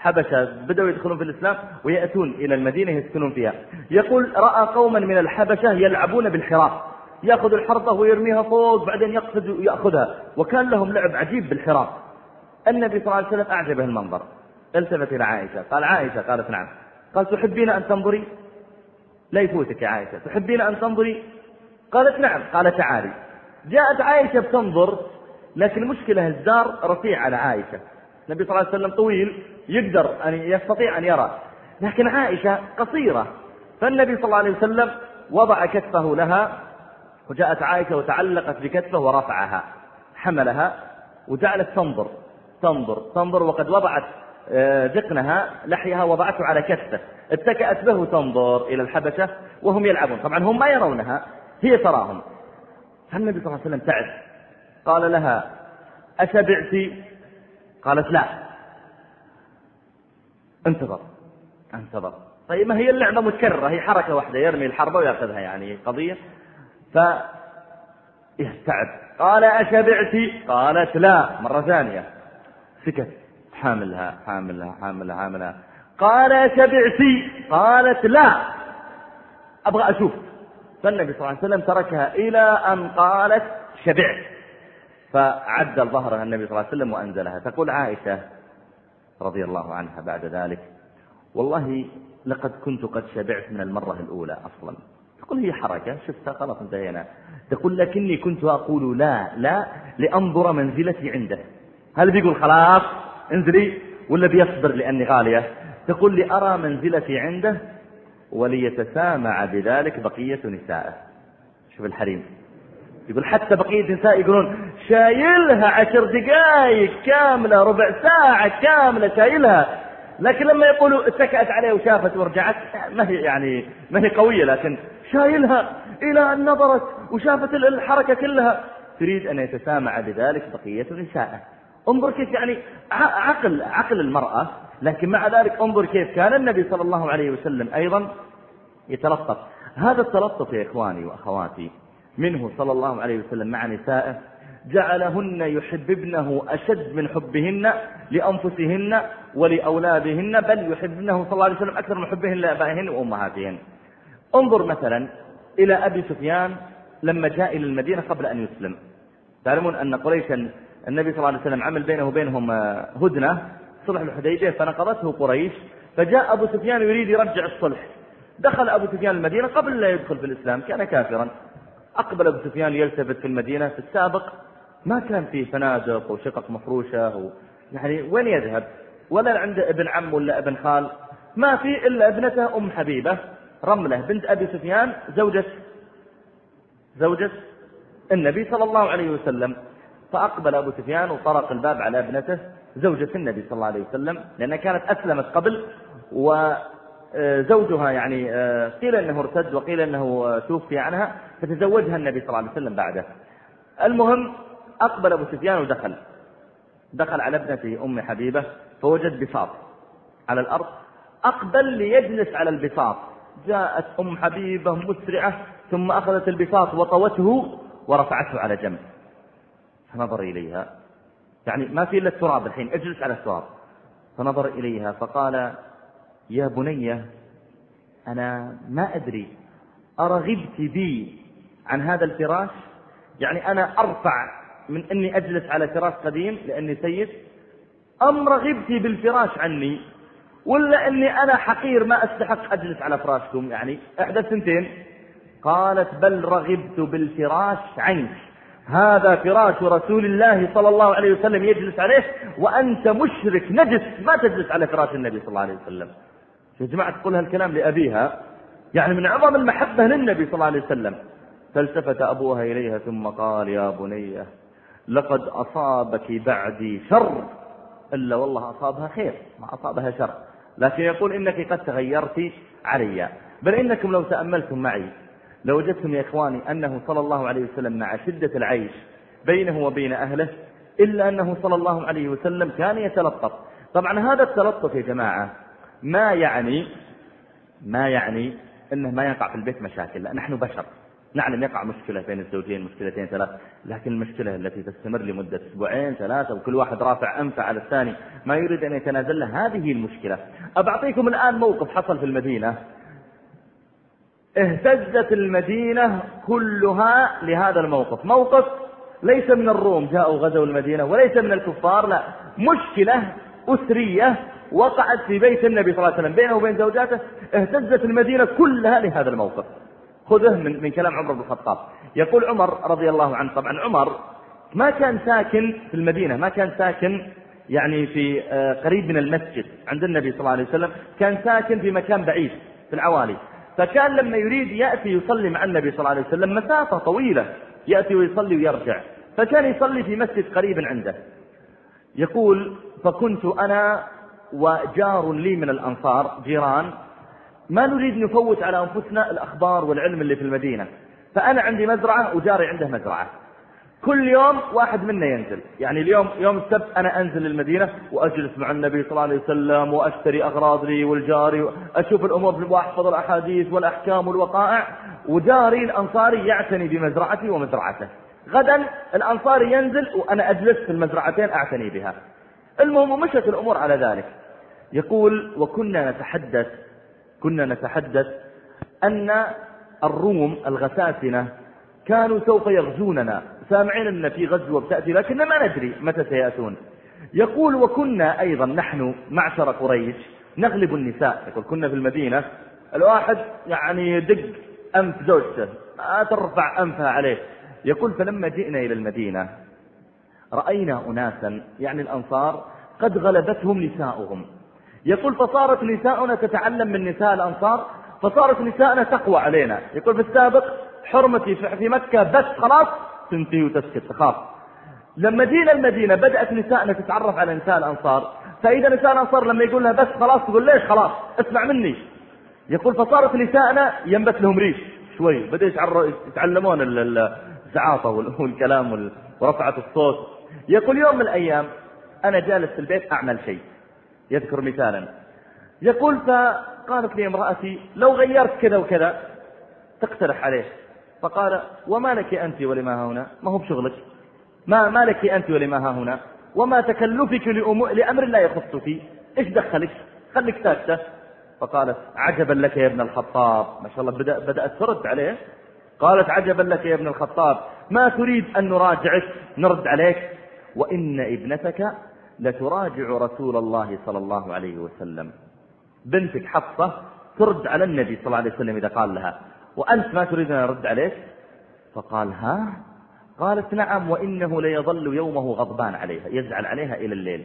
[SPEAKER 2] حبشة بدأوا يدخلون في الإسلام ويأتون إلى المدينة يسكنون فيها. يقول رأى قوما من الحبشة يلعبون بالحراف يأخذ الحرطة ويرميها فوق بعدين يقصد يأخذها. وكان لهم لعب عجيب بالحراف النبي صلى الله عليه وسلم أعجبه المنظر التفت إلى عائشة. قال عائشة. قالت نعم. قال تحبين أن تنظري؟ لا يفوتك يا عائشة. تحبين أن تنظري؟ قالت نعم. قال تعالي. جاءت عائشة بتنظر لكن المشكلة الزار رفيع على عائشة. النبي صلى الله عليه وسلم طويل يقدر أن يستطيع أن يرى. لكن عائشة قصيرة. فالنبي صلى الله عليه وسلم وضع كتفه لها وجاءت عائشة وتعلقت بكتفه ورفعها حملها وجعلت تنظر تنظر تنظر وقد وضعت ذقنها آه، لحيها وضعته على كتفه. اتكأت به تنظر إلى الحبشة وهم يلعبون. طبعا هم ما يرونها هي تراهم. فالنبي صلى الله عليه وسلم تعب. قال لها أشبعت قالت لا. انتظر. انتظر. طيب ما هي اللعبة متكررة هي حركة واحدة يرمي الحربة ويأخذها يعني قضية. ف قال أشبعت؟ قالت لا. مرة ثانية. سكت. حاملها حاملها حاملها حاملها. قال شبعتي قالت لا. أبغى أشوف. فالنبي صلى الله عليه وسلم تركها إلى أن قالت شبعت. فعدل ظهرها النبي صلى الله عليه وسلم وأنزلها. تقول عائشة رضي الله عنها بعد ذلك والله لقد كنت قد شبعت من المرة الأولى أصلا. تقول هي حركة شفتها خلاص انتهينا. تقول لكني كنت أقول لا لا لأنظر منزلتي عنده. هل بيقول خلاص انزلي ولا بيصبر لأني غالية؟ تقول لي أرى منزلتي عنده وليتسامع بذلك بقية نسائه. شوف الحريم. يقول حتى بقية النساء يقولون شايلها عشر دقائق كاملة ربع ساعة كاملة شايلها. لكن لما يقولوا اتكأت عليه وشافت ورجعت ما هي يعني ما هي قوية لكن شايلها إلى أن نظرت وشافت الحركة كلها. تريد أن يتسامع بذلك بقية نسائه انظر كيف يعني عقل عقل المرأة. لكن مع ذلك انظر كيف كان النبي صلى الله عليه وسلم أيضا يتلطف. هذا التلطف يا إخواني وأخواتي منه صلى الله عليه وسلم مع نسائه جعلهن يحببنه أشد من حبهن لأنفسهن ولأولادهن بل يحببنه صلى الله عليه وسلم أكثر من حبهن لآبائهن وأمهاتهن. انظر مثلا إلى أبي سفيان لما جاء إلى المدينة قبل أن يسلم. تعلمون أن قريشا النبي صلى الله عليه وسلم عمل بينه وبينهم آه، هدنة صلح الحديبية فنقضته قريش. فجاء أبو سفيان يريد يرجع الصلح. دخل أبو سفيان المدينة قبل لا يدخل في الإسلام كان كافرا. أقبل أبو سفيان يلتفت في المدينة في السابق ما كان فيه فنادق وشقق مفروشة و... يعني وين يذهب؟ ولا عند ابن عم ولا ابن خال؟ ما في إلا ابنته أم حبيبة رملة بنت أبي سفيان زوجة زوجة النبي صلى الله عليه وسلم. فأقبل أبو سفيان وطرق الباب على ابنته زوجة النبي صلى الله عليه وسلم لأنها كانت أسلمت قبل وزوجها يعني آه، قيل أنه ارتد وقيل أنه توفي عنها فتزوجها النبي صلى الله عليه وسلم بعده. المهم أقبل أبو سفيان ودخل. دخل على ابنته أم حبيبة فوجد بساط على الأرض. أقبل ليجلس على البساط. جاءت أم حبيبة مسرعة ثم أخذت البساط وطوته ورفعته على جنب. فنظر إليها. يعني ما في إلا التراب الحين اجلس على التراب. فنظر إليها فقال يا بنية أنا ما أدري أرغبت بي عن هذا الفراش؟ يعني أنا أرفع من أني أجلس على فراش قديم لأني سيد؟ أم رغبت بالفراش عني؟ ولا أني أنا حقير ما أستحق أجلس على فراشكم؟ يعني إحدى الثنتين. قالت بل رغبت بالفراش عنك. هذا فراش رسول الله صلى الله عليه وسلم يجلس عليه وأنت مشرك نجس ما تجلس على فراش النبي صلى الله عليه وسلم. يا جماعة تقول هالكلام لأبيها يعني من عظم المحبة للنبي صلى الله عليه وسلم. فالتفت أبوها إليها ثم قال يا بنية لقد أصابك بعدي شر. إلا والله أصابها خير ما أصابها شر. لكن يقول إنك قد تغيرت علي. بل إنكم لو تأملتم معي لوجدتم يا إخواني أنه صلى الله عليه وسلم مع شدة العيش بينه وبين أهله إلا أنه صلى الله عليه وسلم كان يتلطف. طبعا هذا التلطف يا جماعة ما يعني ما يعني أنه ما يقع في البيت مشاكل. لا نحن بشر. نعلم يقع مشكلة بين الزوجين مشكلتين ثلاث. لكن المشكلة التي تستمر لمدة أسبوعين ثلاثة وكل واحد رافع أنفه على الثاني ما يريد أن يتنازل هذه المشكلة. أبعطيكم الآن موقف حصل في المدينة. اهتزت المدينة كلها لهذا الموقف. موقف ليس من الروم. جاءوا غزوا المدينة وليس من الكفار. لا مشكلة أسرية وقعت في بيت النبي صلى الله عليه وسلم بينه وبين زوجاته اهتزت المدينة كلها لهذا الموقف. خذه من, من كلام عمر بن الخطاب. يقول عمر رضي الله عنه طبعا عمر ما كان ساكن في المدينة ما كان ساكن يعني في آه، قريب من المسجد عند النبي صلى الله عليه وسلم كان ساكن في مكان بعيد في العوالي. فكان لما يريد يأتي يصلي مع النبي صلى الله عليه وسلم مسافة طويلة يأتي ويصلي ويرجع. فكان يصلي في مسجد قريب عنده. يقول فكنت أنا وجار لي من الأنصار جيران. ما نريد نفوت على أنفسنا الأخبار والعلم اللي في المدينة. فأنا عندي مزرعة وجاري عنده مزرعة. كل يوم واحد منا ينزل. يعني اليوم يوم السبت أنا أنزل للمدينة وأجلس مع النبي صلى الله عليه وسلم وأشتري أغراض لي والجاري أشوف الأمور وأحفظ الأحاديث والأحكام والوقائع. وجاري الأنصاري يعتني بمزرعتي ومزرعته. غدا الأنصاري ينزل وأنا أجلس في المزرعتين أعتني بها. المهم مشت الأمور على ذلك. يقول وكنا نتحدث كنا نتحدث أن الروم الغساسنة كانوا سوف يغزوننا. سامعين أن في غزوة بتأتي لكننا ما ندري متى سيأتون. يقول وكنا أيضا نحن معشر قريش نغلب النساء. يقول كنا في المدينة الواحد يعني يدق أنف زوجته ما ترفع أنفها عليه. يقول فلما جئنا إلى المدينة رأينا أناسا يعني الأنصار قد غلبتهم نساؤهم. يقول فصارت نساؤنا تتعلم من نساء الأنصار فصارت نساءنا تقوى علينا. يقول في السابق حرمتي في مكة بس خلاص تنتهي وتسكت تخاف. لما جينا المدينة بدأت نساءنا تتعرف على نساء الأنصار. فإذا نساء الأنصار لما يقول لها بس خلاص تقول ليش خلاص؟ اسمع مني. يقول فصارت نساءنا ينبت لهم ريش. شوي بدأوا يتعلمون الزعاطة والكلام ورفعة الصوت. يقول يوم من الأيام أنا جالس في البيت أعمل شيء. يذكر مثالا. يقول فقالت لي امرأتي لو غيرت كذا وكذا تقترح عليه. فقال وما لك أنت ولما ها هنا؟ ما هو بشغلك. ما, ما لك أنت ولما ها هنا؟ وما تكلفك لأمر لا يخصك. إيش دخلك؟ خليك ساكتة. فقالت عجبا لك يا ابن الخطاب. ما شاء الله بدأ بدأت ترد عليه. قالت عجبا لك يا ابن الخطاب. ما تريد أن نراجعك نرد عليك. وإن ابنتك لتراجع رسول الله صلى الله عليه وسلم. بنتك حفصة ترد على النبي صلى الله عليه وسلم إذا قال لها وأنت ما تريد أن أرد عليك؟ فقال ها؟ قالت نعم وإنه ليظل يومه غضبان عليها يزعل عليها إلى الليل.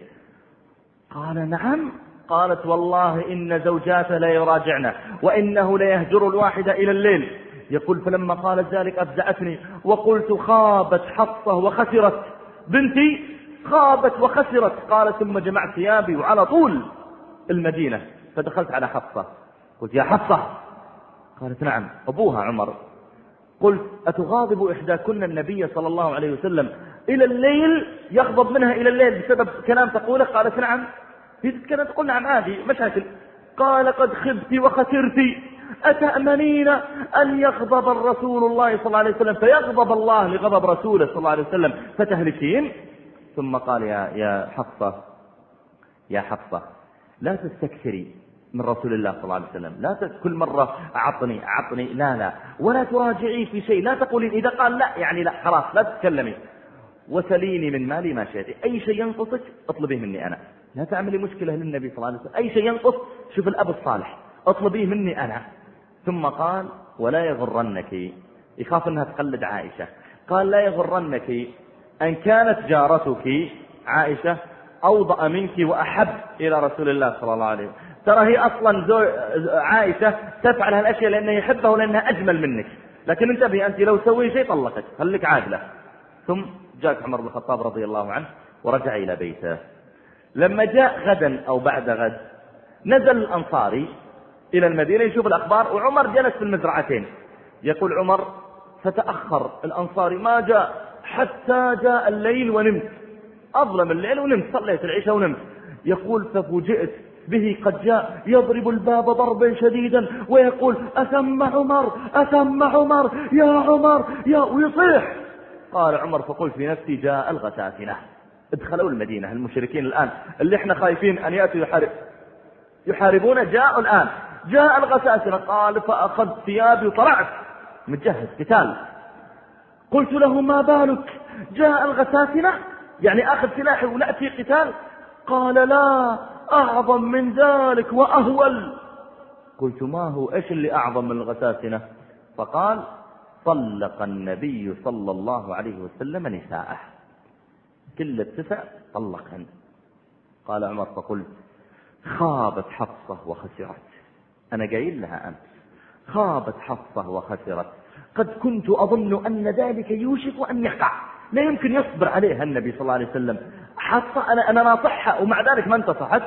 [SPEAKER 2] قال نعم. قالت والله إن زوجاته لا يراجعنا وإنه ليهجر الواحدة إلى الليل. يقول فلما قالت ذلك أفزعتني وقلت خابت حفصة وخسرت بنتي خابت وخسرت. قال ثم جمعت ثيابي وعلى طول المدينة. فدخلت على حفصة. قلت يا حفصة. قالت نعم أبوها عمر. قلت أتغاضب إحداكن النبي صلى الله عليه وسلم إلى الليل يغضب منها إلى الليل بسبب كلام تقوله؟ قالت نعم. هي تتكلم تقول نعم عادي مشاكل. قال قد خبت وخسرت. أتأمنين أن يغضب الرسول الله صلى الله عليه وسلم؟ فيغضب الله لغضب رسوله صلى الله عليه وسلم. فتهلكين ثم قال يا يا حفصة يا حفصة لا تستكثري من رسول الله صلى الله عليه وسلم. لا كل مرة أعطني أعطني. لا لا. ولا تراجعي في شيء. لا تقولين إذا قال لا يعني لا خلاص لا تتكلمي. وسليني من مالي ما شئت. أي شيء ينقصك اطلبيه مني أنا. لا تعملي مشكلة للنبي صلى الله عليه وسلم. أي شيء ينقص شوف الأب الصالح. اطلبيه مني أنا. ثم قال ولا يغرنك. يخاف أنها تقلد عائشة. قال لا يغرنك. أن كانت جارتك عائشة أوضأ منك وأحب إلى رسول الله صلى الله عليه وسلم. ترى هي أصلا زو... عائشة تفعل هالأشياء لأنها يحبها ولأنها أجمل منك. لكن انتبهي أنت لو سوي شيء طلقك خليك عادلة ثم جاءك عمر بن الخطاب رضي الله عنه ورجع إلى بيته. لما جاء غدا أو بعد غد نزل الأنصاري إلى المدينة يشوف الأخبار وعمر جلس في المزرعتين. يقول عمر فتأخر. الأنصاري ما جاء. حتى جاء الليل ونمت. أظلم الليل ونمت صليت العشاء ونمت. يقول ففوجئت به قد جاء يضرب الباب ضربا شديدا ويقول أثم عمر أثم عمر يا عمر يا ويصيح. قال عمر فقلت في نفسي جاء الغساسنة ادخلوا المدينة المشركين الآن. اللي إحنا خايفين أن يأتوا يحارب. يحاربون جاءوا الآن. جاء الغساسنة قال فأخذت ثيابي وطلعت. متجهز قتال. قلت له ما بالك؟ جاء الغساسنة يعني أخذ سلاحي ونأتي قتال؟ قال لا أعظم من ذلك وأهول. قلت ما هو؟ إيش اللي أعظم من الغساسنة فقال طلق النبي صلى الله عليه وسلم نساءه. كل التسع طلقهن. قال عمر فقلت خابت حفصة وخسرت. أنا قايل لها أمس خابت حفصة وخسرت. قد كنت أظن أن ذلك يوشك أن يقع لا يمكن يصبر عليها النبي صلى الله عليه وسلم. حفصة أنا, أنا ناصحها ومع ذلك ما انتصحت.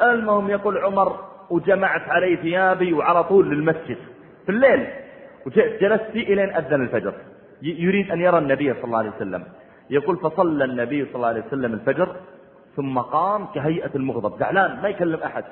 [SPEAKER 2] المهم يقول عمر وجمعت علي ثيابي وعلى طول للمسجد في الليل. وجلست فيه إلين أذن الفجر. يريد أن يرى النبي صلى الله عليه وسلم. يقول فصلى النبي صلى الله عليه وسلم الفجر ثم قام كهيئة المغضب. زعلان ما يكلم أحد.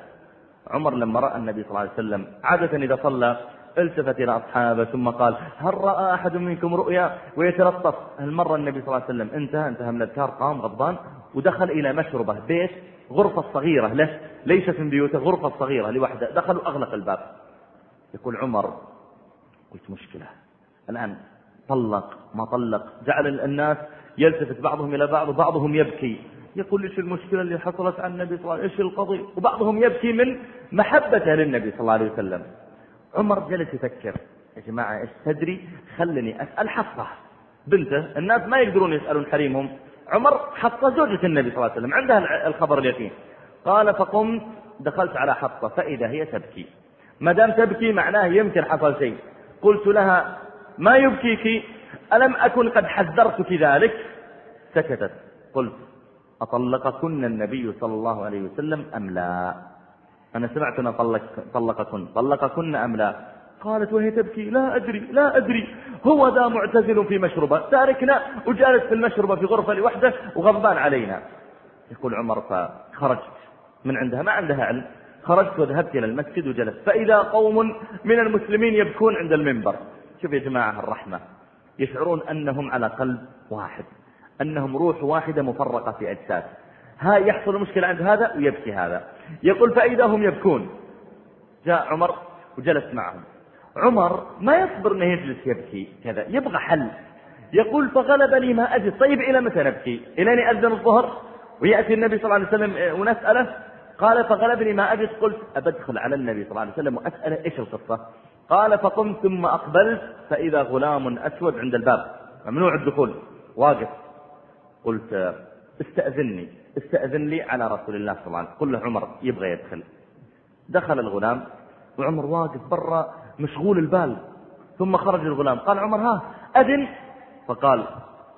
[SPEAKER 2] عمر لما رأى النبي صلى الله عليه وسلم عادة إذا صلى التفت إلى أصحابه ثم قال هل رأى أحد منكم رؤيا؟ ويتلطف. هالمرة النبي صلى الله عليه وسلم انتهى انتهى من الأذكار قام غضبان ودخل إلى مشربة بيت غرفة صغيرة له ليست من بيوته غرفة صغيرة لوحده دخل وأغلق الباب. يقول عمر قلت مشكلة الآن طلق ما طلق جعل الناس يلتفت بعضهم إلى بعض وبعضهم يبكي. يقول إيش المشكلة اللي حصلت عن النبي صلى الله عليه وسلم؟ إيش القضية؟ وبعضهم يبكي من محبته للنبي صلى الله عليه وسلم. عمر جلس يفكر يا جماعة إيش تدري؟ خلني أسأل حفصة. بنته الناس ما يقدرون يسألون حريمهم. عمر حفصة زوجة النبي صلى الله عليه وسلم عندها الخبر اليقين. قال فقمت دخلت على حفصة فإذا هي تبكي. ما دام تبكي معناه يمكن حصل شيء. قلت لها ما يبكيك؟ ألم أكن قد حذرتك ذلك؟ سكتت. قلت أطلقكن النبي صلى الله عليه وسلم أم لا؟ أنا سمعت أن طلق طلقكن. طلقكن أم لا؟ قالت وهي تبكي. لا أدري لا أدري. هو ذا معتزل في مشربة. تاركنا وجالس في المشربة في غرفة لوحده وغضبان علينا. يقول عمر فخرجت. من عندها؟ ما عندها علم. خرجت وذهبت إلى المسجد وجلست. فإذا قوم من المسلمين يبكون عند المنبر. شوف يا جماعة الرحمة. يشعرون أنهم على قلب واحد. أنهم روح واحدة مفرقة في أجساد. ها يحصل مشكلة عند هذا ويبكي هذا. يقول فإذا هم يبكون. جاء عمر وجلس معهم. عمر ما يصبر إنه يجلس يبكي كذا يبغى حل. يقول فغلبني ما أجد. طيب إلى متى نبكي؟ إلى أن يأذن الظهر؟ ويأتي النبي صلى الله عليه وسلم آه، ونسأله. قال فغلبني ما أجد. قلت أبدخل على النبي صلى الله عليه وسلم وأسأله إيش القصة؟ قال فقمت ثم أقبلت فإذا غلام أسود عند الباب. ممنوع الدخول. واقف. قلت استاذني استأذن لي على رسول الله صلى الله عليه وسلم. قل له عمر يبغى يدخل. دخل الغلام وعمر واقف برا مشغول البال ثم خرج الغلام قال عمر ها أذن؟ فقال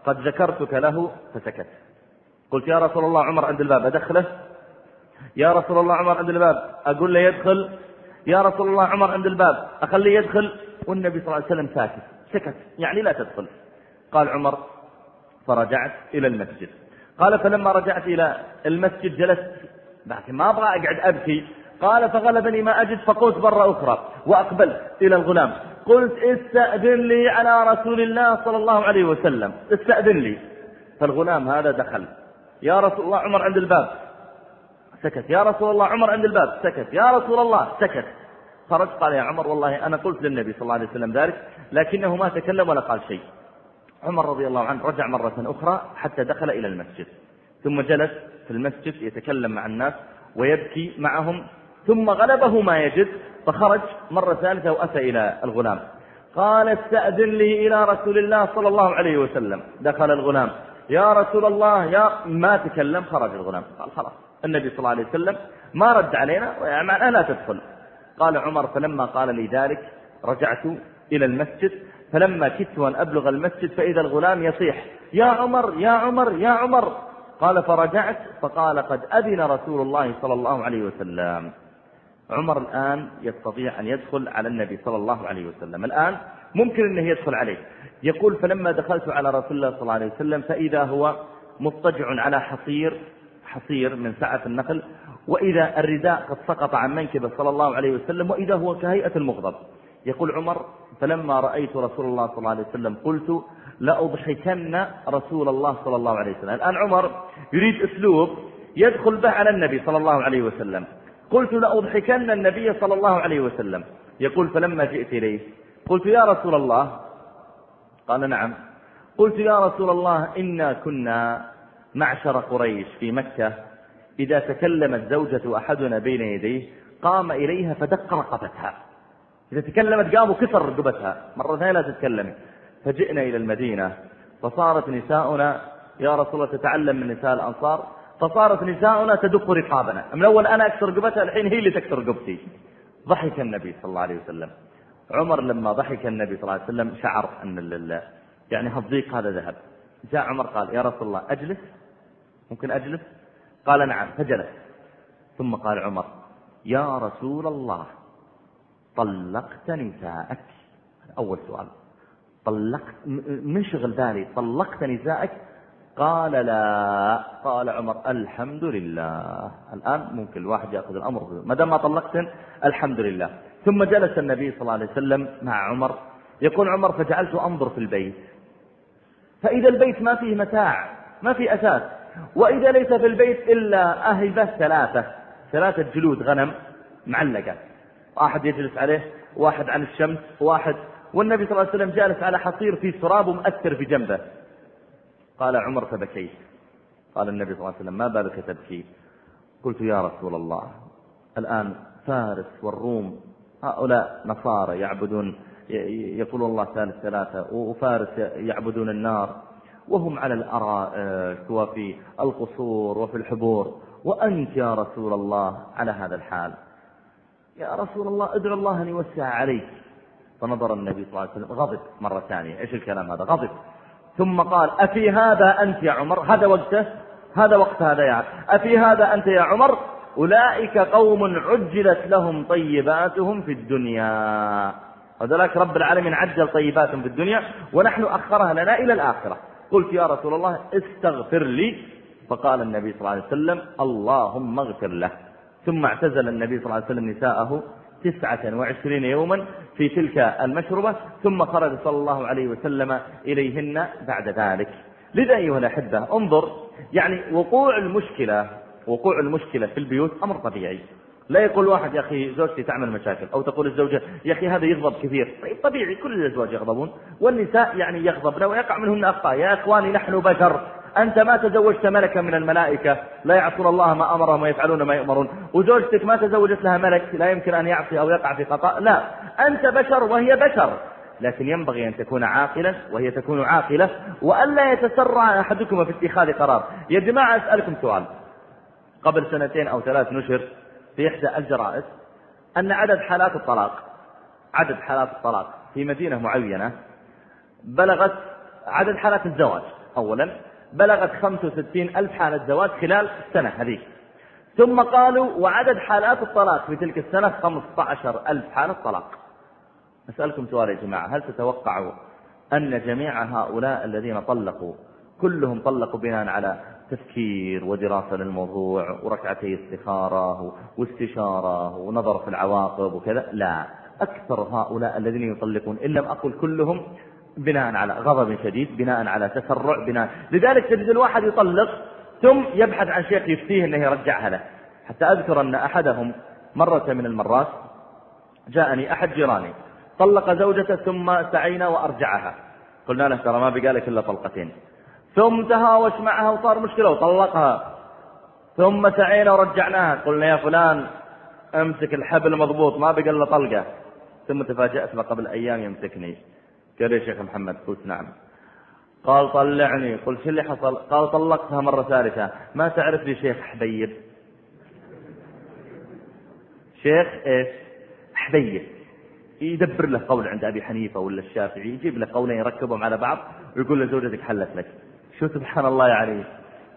[SPEAKER 2] قد ذكرتك له فسكت. قلت يا رسول الله عمر عند الباب أدخله؟ يا رسول الله عمر عند الباب. أقول له يدخل. يا رسول الله عمر عند الباب. أخليه يدخل. والنبي صلى الله عليه وسلم ساكت. سكت يعني لا تدخل. قال عمر فرجعت إلى المسجد. قال فلما رجعت إلى المسجد جلست. لكن ما أبغى أقعد أبكي. قال فغلبني ما أجد فقلت برة أخرى وأقبلت إلى الغلام. قلت استأذن لي على رسول الله صلى الله عليه وسلم. استأذن لي. فالغلام هذا دخل. يا رسول الله عمر عند الباب. سكت. يا رسول الله عمر عند الباب. سكت. يا رسول الله. سكت. خرج. قال يا عمر والله أنا قلت للنبي صلى الله عليه وسلم ذلك لكنه ما تكلم ولا قال شيء. عمر رضي الله عنه رجع مرة أخرى حتى دخل إلى المسجد. ثم جلس في المسجد يتكلم مع الناس ويبكي معهم. ثم غلبه ما يجد فخرج مرة ثالثة وأتى إلى الغلام. قال استأذن لي إلى رسول الله صلى الله عليه وسلم. دخل الغلام. يا رسول الله يا ما تكلم خرج الغلام. قال خلاص النبي صلى الله عليه وسلم ما رد علينا معناه لا تدخل. قال عمر فلما قال لي ذلك رجعت إلى المسجد. فلما كدت أن أبلغ المسجد فإذا الغلام يصيح يا عمر يا عمر يا عمر. قال فرجعت. فقال قد أذن رسول الله صلى الله عليه وسلم. عمر الآن يستطيع أن يدخل على النبي صلى الله عليه وسلم. الآن ممكن أنه يدخل عليه. يقول فلما دخلت على رسول الله صلى الله عليه وسلم فإذا هو مضطجع على حصير حصير من سعة النخل وإذا الرداء قد سقط عن منكبه صلى الله عليه وسلم وإذا هو كهيئة المغضب. يقول عمر فلما رأيت رسول الله صلى الله عليه وسلم قلت لأضحكن رسول الله صلى الله عليه وسلم. الآن عمر يريد أسلوب يدخل به على النبي صلى الله عليه وسلم. قلت لأضحكن النبي صلى الله عليه وسلم. يقول فلما جئت إليه قلت يا رسول الله قال نعم. قلت يا رسول الله إنا كنا معشر قريش في مكة. إذا تكلمت زوجة أحدنا بين يديه قام إليها فدق رقبتها. إذا تكلمت قام وكسر رقبتها مرة ثانية لا تتكلمي. فجئنا إلى المدينة فصارت نساؤنا يا رسول الله تتعلم من نساء الأنصار فصارت نساؤنا تدق رقابنا. من أول أنا أكسر رقبتها الحين هي اللي تكسر رقبتي ضحك النبي صلى الله عليه وسلم. عمر لما ضحك النبي صلى الله عليه وسلم شعر أن يعني هالضيق هذا ذهب. جاء عمر قال يا رسول الله أجلس؟ ممكن أجلس؟ قال نعم. فجلس. ثم قال عمر يا رسول الله. طلقت نساءك أول سؤال. طلقت من شغل بالي طلقت نساءك قال لا. قال عمر الحمد لله. الآن ممكن الواحد يأخذ الأمر. ما دام ما طلقتن الحمد لله. ثم جلس النبي صلى الله عليه وسلم مع عمر. يقول عمر فجعلت أنظر في البيت. فإذا البيت ما فيه متاع ما فيه أساس وإذا ليس في البيت إلا أهبة ثلاثة. ثلاثة جلود غنم معلقة. واحد يجلس عليه واحد عن الشمس واحد. والنبي صلى الله عليه وسلم جالس على حصير في تراب ومؤثر في جنبه. قال عمر فبكيت. قال النبي صلى الله عليه وسلم ما بالك تبكي؟ قلت يا رسول الله الآن فارس والروم هؤلاء نصارى يعبدون يقول الله ثالث ثلاثة وفارس يعبدون النار. وهم على الأرائك وفي القصور وفي الحبور. وأنت يا رسول الله على هذا الحال. يا رسول الله ادعو الله أن يوسع عليك. فنظر النبي صلى الله عليه وسلم غضب مرة ثانية. إيش الكلام هذا؟ غضب. ثم قال أفي هذا أنت يا عمر؟ هذا وقته؟ هذا وقت هذا يا أفي هذا أنت يا عمر؟ أولئك قوم عجلت لهم طيباتهم في الدنيا. وذلك رب العالمين عجل طيباتهم في الدنيا ونحن أخرها لنا إلى الآخرة. قلت يا رسول الله استغفر لي. فقال النبي صلى الله عليه وسلم اللهم اغفر له. ثم اعتزل النبي صلى الله عليه وسلم نساءه تسعة وعشرين يوما في تلك المشربة ثم خرج صلى الله عليه وسلم إليهن بعد ذلك. لذا أيها الأحبة انظر يعني وقوع المشكلة وقوع المشكلة في البيوت أمر طبيعي. لا يقول واحد يا أخي زوجتي تعمل مشاكل. أو تقول الزوجة يا أخي هذا يغضب كثير. طيب طبيعي كل الأزواج يغضبون. والنساء يعني يغضبن ويقع منهن أخطاء. يا إخواني نحن بشر. أنت ما تزوجت ملكا من الملائكة لا يعصون الله ما أمرهم ويفعلون ما يؤمرون. وزوجتك ما تزوجت لها ملك لا يمكن أن يعصي أو يقع في خطأ لا. أنت بشر وهي بشر لكن ينبغي أن تكون عاقلة وهي تكون عاقلة وألا يتسرع أحدكم في اتخاذ قرار. يا جماعة أسألكم سؤال. قبل سنتين أو ثلاث نشر في إحدى الجرائد أن عدد حالات الطلاق عدد حالات الطلاق في مدينة معينة بلغت عدد حالات الزواج. أولا بلغت 65 ألف حالة زواج خلال السنة هذه. ثم قالوا وعدد حالات الطلاق في تلك السنة 15 ألف حالة طلاق. أسألكم سؤال يا جماعة هل تتوقعوا أن جميع هؤلاء الذين طلقوا كلهم طلقوا بناء على تفكير ودراسة للموضوع وركعتي استخارة واستشارة ونظر في العواقب وكذا؟ لا أكثر هؤلاء الذين يطلقون إن لم أقل كلهم بناء على غضب شديد بناء على تسرع بناء. لذلك تجد الواحد يطلق ثم يبحث عن شيخ يفتيه أنه يرجعها له. حتى أذكر أن أحدهم مرة من المرات جاءني أحد جيراني طلق زوجته ثم سعينا وأرجعها. قلنا له ترى ما بقالك إلا طلقتين. ثم تهاوش معها وصار مشكلة وطلقها. ثم سعينا ورجعناها. قلنا يا فلان أمسك الحبل مضبوط ما بقى إلا طلقة. ثم تفاجأت قبل أيام يمسكني. قال يا شيخ محمد قلت نعم. قال طلعني قلت شو اللي حصل؟ قال طلقتها مرة ثالثة. ما تعرف لي شيخ حبيب؟ شيخ إيش؟ حبيب. يدبر له قول عند أبي حنيفة ولا الشافعي يجيب له قولين يركبهم على بعض ويقول له زوجتك حلت لك. شو سبحان الله يعني؟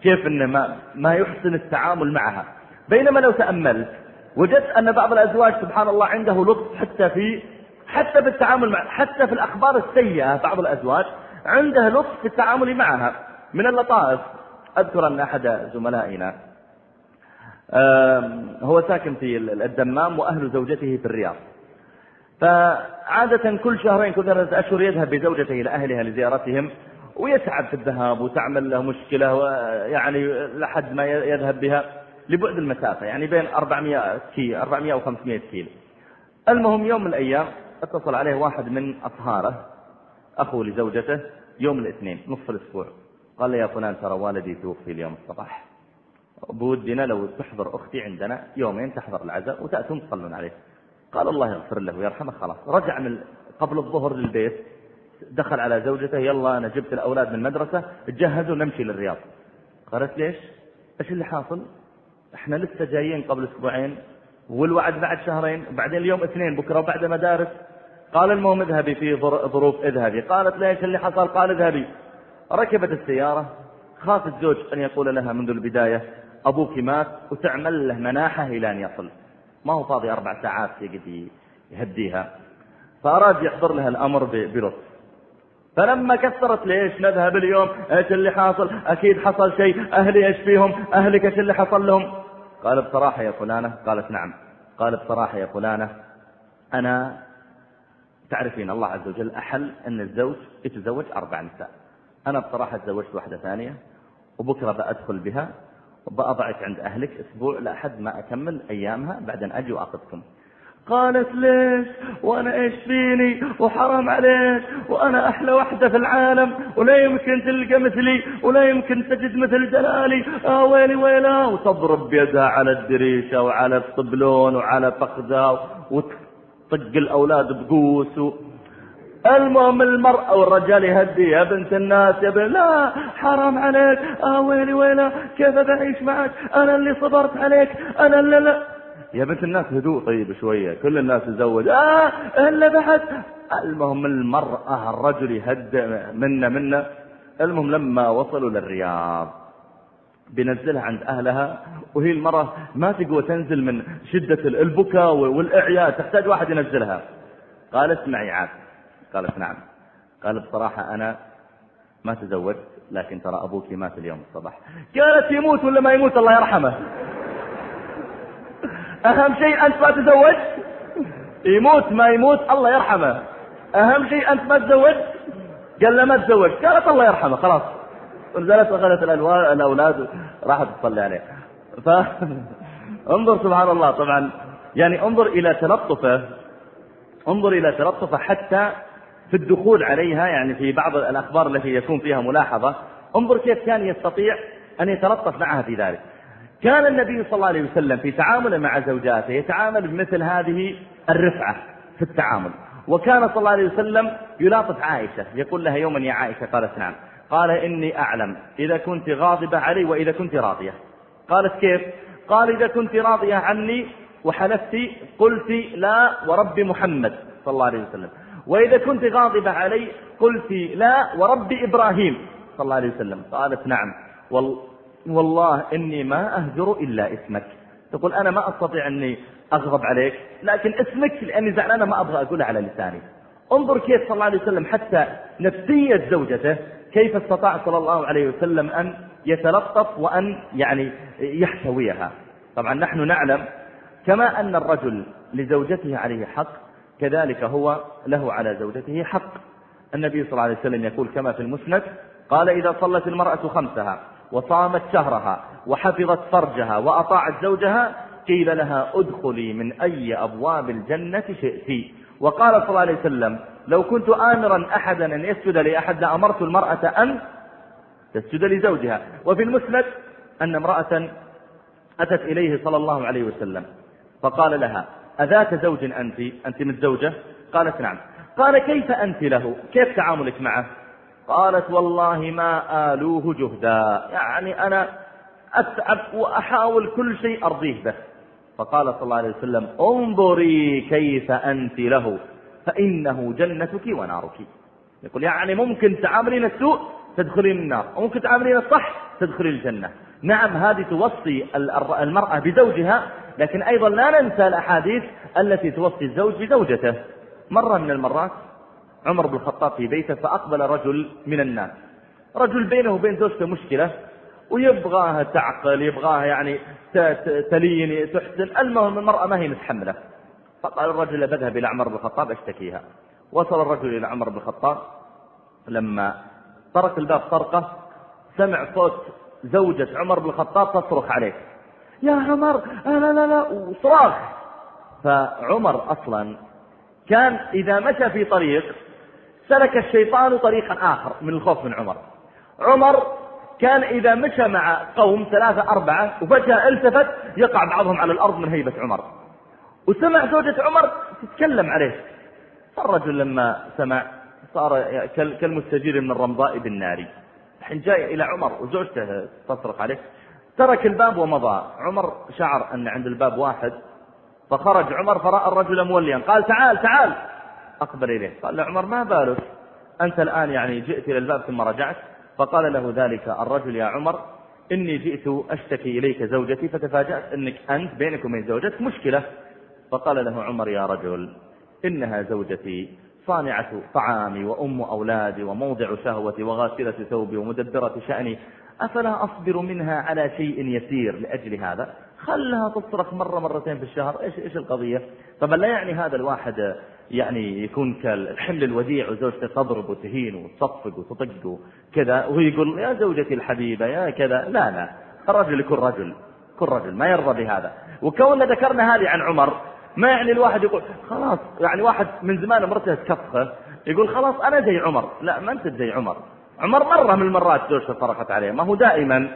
[SPEAKER 2] كيف انه ما, ما يحسن التعامل معها؟ بينما لو تأملت وجدت أن بعض الأزواج سبحان الله عنده لطف حتى في حتى في التعامل مع حتى في الأخبار السيئة بعض الأزواج عنده لطف في التعامل معها. من اللطائف. أذكر أن أحد زملائنا هو ساكن في الدمام وأهل زوجته في الرياض. فعادة كل شهرين كل ثلاثة أشهر يذهب بزوجته إلى أهلها لزيارتهم ويتعب في الذهاب وتعمل له مشكلة يعني لحد ما يذهب بها لبعد المسافة يعني بين 400 كيلو 400 أو 500 كيلو. المهم يوم من الأيام اتصل عليه واحد من أطهاره أخو لزوجته يوم الاثنين نصف الأسبوع. قال لي يا فلان ترى والدي توفي اليوم الصباح. بودنا لو تحضر أختي عندنا يومين تحضر العزاء وتأتون تصلون عليه. قال الله يغفر له ويرحمه. خلاص رجع من قبل الظهر للبيت دخل على زوجته يلا أنا جبت الأولاد من المدرسة تجهزوا نمشي للرياض. قالت ليش؟ إيش اللي حاصل؟ إحنا لسه جايين قبل أسبوعين. والوعد بعد شهرين وبعدين اليوم اثنين بكرة وبعد مدارس. قال المهم اذهبي في ظروف اذهبي. قالت ليش اللي حصل؟ قال اذهبي. ركبت السيارة خاف الزوج أن يقول لها منذ البداية أبوك مات وتعمل له مناحة إلى أن يصل. ما هو فاضي أربع ساعات يقعد يهديها. فأراد يحضر لها الأمر بلطف فلما كثرت ليش نذهب اليوم؟ إيش اللي حاصل؟ أكيد حصل شيء. أهلي إيش فيهم؟ أهلك إيش اللي حصل لهم؟ قال بصراحة يا فلانة قالت نعم. قال بصراحة يا فلانة أنا تعرفين الله عز وجل أحل أن الزوج يتزوج أربع نساء. أنا بصراحة تزوجت واحدة ثانية وبكرة بأدخل بها وبأضعك عند أهلك أسبوع لحد ما أكمل أيامها بعدين أجي وأخذكم. قالت ليش؟ وأنا إيش فيني؟ وحرام عليك. وأنا أحلى وحدة في العالم ولا يمكن تلقى مثلي ولا يمكن تجد مثل جلالي. آه ويلي ويلا. وتضرب بيدها على الدريشة وعلى الطبلون وعلى فخذها وتطق الأولاد بقوس. المهم المرأة والرجال يهدي يا بنت الناس يا بنت لا حرام عليك. آه ويلي ويلا. كيف بعيش معك؟ أنا اللي صبرت عليك. أنا اللي لا يا بنت الناس هدوء طيب شوية. كل الناس تزوج. آه الا بعد المهم المرأة الرجل يهدى منا منا المهم لما وصلوا للرياض بنزلها عند أهلها وهي المرأة ما تقوى تنزل من شدة البكاء والإعياء تحتاج واحد ينزلها. قال اسمعي عاد. قالت نعم. قال بصراحة أنا ما تزوجت لكن ترى أبوك مات اليوم الصباح. قالت يموت ولا ما يموت؟ الله يرحمه. أهم شيء أنت ما تزوجت؟ يموت ما يموت الله يرحمه. أهم شيء أنت ما تزوجت؟ قال لا ما تزوجت. قالت الله يرحمه. خلاص. ونزلت وأخذت الأولاد راحت تصلي عليه. ف انظر سبحان الله. طبعا يعني انظر إلى تلطفه. انظر إلى تلطفه حتى في الدخول عليها يعني في بعض الأخبار التي يكون فيها ملاحظة. انظر كيف كان يستطيع أن يتلطف معها في ذلك. كان النبي صلى الله عليه وسلم في تعامله مع زوجاته يتعامل بمثل هذه الرفعة في التعامل. وكان صلى الله عليه وسلم يلاطف عائشة يقول لها يوما يا عائشة قالت نعم. قال إني أعلم إذا كنت غاضبة علي وإذا كنت راضية. قالت كيف؟ قال إذا كنت راضية عني وحلفت قلت لا ورب محمد صلى الله عليه وسلم. وإذا كنت غاضبة علي قلت لا ورب إبراهيم صلى الله عليه وسلم. قالت نعم. والله إني ما أهجر إلا اسمك تقول أنا ما أستطيع أني أغضب عليك لكن اسمك لأني زعلانة ما أبغى أقولها على لساني. انظر كيف صلى الله عليه وسلم حتى نفسية زوجته كيف استطاع صلى الله عليه وسلم أن يتلطف وأن يعني يحتويها. طبعا نحن نعلم كما أن الرجل لزوجته عليه حق كذلك هو له على زوجته حق. النبي صلى الله عليه وسلم يقول كما في المسند قال إذا صلت المرأة خمسها وصامت شهرها وحفظت فرجها وأطاعت زوجها قيل لها ادخلي من أي أبواب الجنة شئت. وقال صلى الله عليه وسلم لو كنت آمرا أحدا أن يسجد لأحد لأمرت المرأة أن تسجد لزوجها. وفي المسند أن امرأة أتت إليه صلى الله عليه وسلم فقال لها أذات زوج أنت؟ أنت متزوجة قالت نعم. قال كيف أنت له؟ كيف تعاملك معه؟ قالت والله ما آلوه جهدا. يعني أنا أتعب وأحاول كل شيء أرضيه به. فقال صلى الله عليه وسلم انظري كيف أنت له فإنه جنتك ونارك. يقول يعني ممكن تعاملين السوء تدخلين النار وممكن تعاملين الصح تدخلين الجنة. نعم هذه توصي المرأة بزوجها لكن أيضا لا ننسى الأحاديث التي توصي الزوج بزوجته. مرة من المرات عمر بن الخطاب في بيته فأقبل رجل من الناس. رجل بينه وبين زوجته مشكلة ويبغاها تعقل يبغاها يعني تلين تحسن. المهم المرأة ما هي متحملة. فقال الرجل بذهب إلى عمر بن الخطاب أشتكيها. وصل الرجل إلى عمر بن الخطاب. لما طرق الباب طرقة سمع صوت زوجة عمر بن الخطاب تصرخ عليه. يا عمر لا لا لا وصراخ فعمر أصلا كان إذا مشى في طريق سلك الشيطان طريقا آخر من الخوف من عمر. عمر كان إذا مشى مع قوم ثلاثة أربعة وفجأة التفت يقع بعضهم على الأرض من هيبة عمر. وسمع زوجة عمر تتكلم عليه. الرجل لما سمع صار كالمستجير من الرمضاء بالنار الحين جاي إلى عمر وزوجته تصرخ عليه. ترك الباب ومضى. عمر شعر أن عند الباب واحد. فخرج عمر فرأى الرجل موليا. قال تعال تعال. أقبل إليه. قال له عمر ما بالك؟ أنت الآن يعني جئت إلى الباب ثم رجعت. فقال له ذلك الرجل يا عمر إني جئت أشتكي إليك زوجتي فتفاجأت أنك أنت بينك وبين زوجتك مشكلة. فقال له عمر يا رجل إنها زوجتي صانعة طعامي وأم أولادي وموضع شهوتي وغاسلة ثوبي ومدبرة شأني. أفلا أصبر منها على شيء يسير لأجل هذا؟ خلها تصرخ مرة مرتين في الشهر. إيش, إيش القضية؟ طبعا لا يعني هذا الواحد يعني يكون كالحمل الوديع وزوجته تضرب وتهين وتصفق وتطق وكذا وهو يقول يا زوجتي الحبيبة يا كذا. لا لا الرجل يكون رجل كل رجل ما يرضى بهذا. وكوننا ذكرنا هذه عن عمر ما يعني الواحد يقول خلاص يعني واحد من زمان مرته تكفه يقول خلاص أنا زي عمر. لا ما أنت زي عمر. عمر مرة من المرات زوجته صرخت عليه ما هو دائما.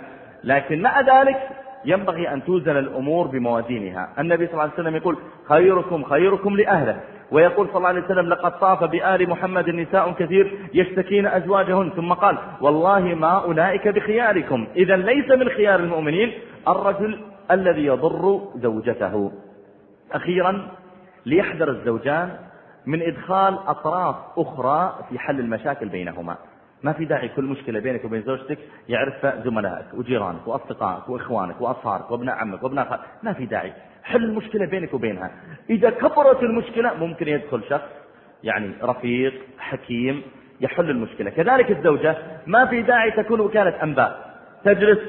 [SPEAKER 2] لكن مع ذلك ينبغي أن توزن الأمور بموازينها. النبي صلى الله عليه وسلم يقول خيركم خيركم لأهله. ويقول صلى الله عليه وسلم لقد طاف بآل محمد نساء كثير يشتكين أزواجهن ثم قال والله ما أولئك بخياركم. إذا ليس من خيار المؤمنين الرجل الذي يضر زوجته. أخيرا ليحذر الزوجان من إدخال أطراف أخرى في حل المشاكل بينهما. ما في داعي كل مشكلة بينك وبين زوجتك يعرفها زملائك وجيرانك وأصدقائك وإخوانك وأصهارك وابناء عمك وابناء خالك ما في داعي. حل المشكلة بينك وبينها. إذا كبرت المشكلة ممكن يدخل شخص يعني رفيق حكيم يحل المشكلة. كذلك الزوجة ما في داعي تكون وكالة أنباء. تجلس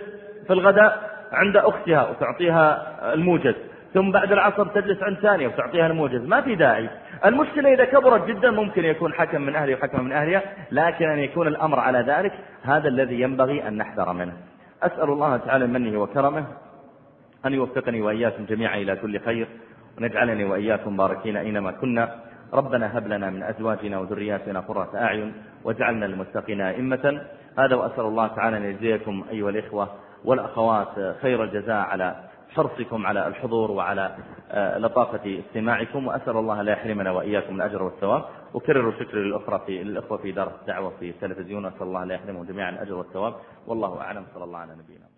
[SPEAKER 2] في الغداء عند أختها وتعطيها الموجز. ثم بعد العصر تجلس عند ثانية وتعطيها الموجز. ما في داعي. المشكلة إذا كبرت جدا ممكن يكون حكم من أهلي وحكم من أهلها. لكن أن يكون الأمر على ذلك هذا الذي ينبغي أن نحذر منه. أسأل الله تعالى منه وكرمه. أن يوفقني وإياكم جميعا إلى كل خير ونجعلني وإياكم باركين أينما كنا. ربنا هب لنا من أزواجنا وذرياتنا قرة أعين واجعلنا للمتقين أئمة. هذا وأسأل الله تعالى أن يجزيكم أيها الإخوة والأخوات خير الجزاء على حرصكم على الحضور وعلى آه، لطافة استماعكم. وأسأل الله لا يحرمنا وإياكم الأجر والثواب. أكرر شكري للأخرى في الأخوة في دار الدعوة في التلفزيون. أسأل الله لا يحرمهم جميعا الأجر والثواب. والله أعلم. صلى الله على نبينا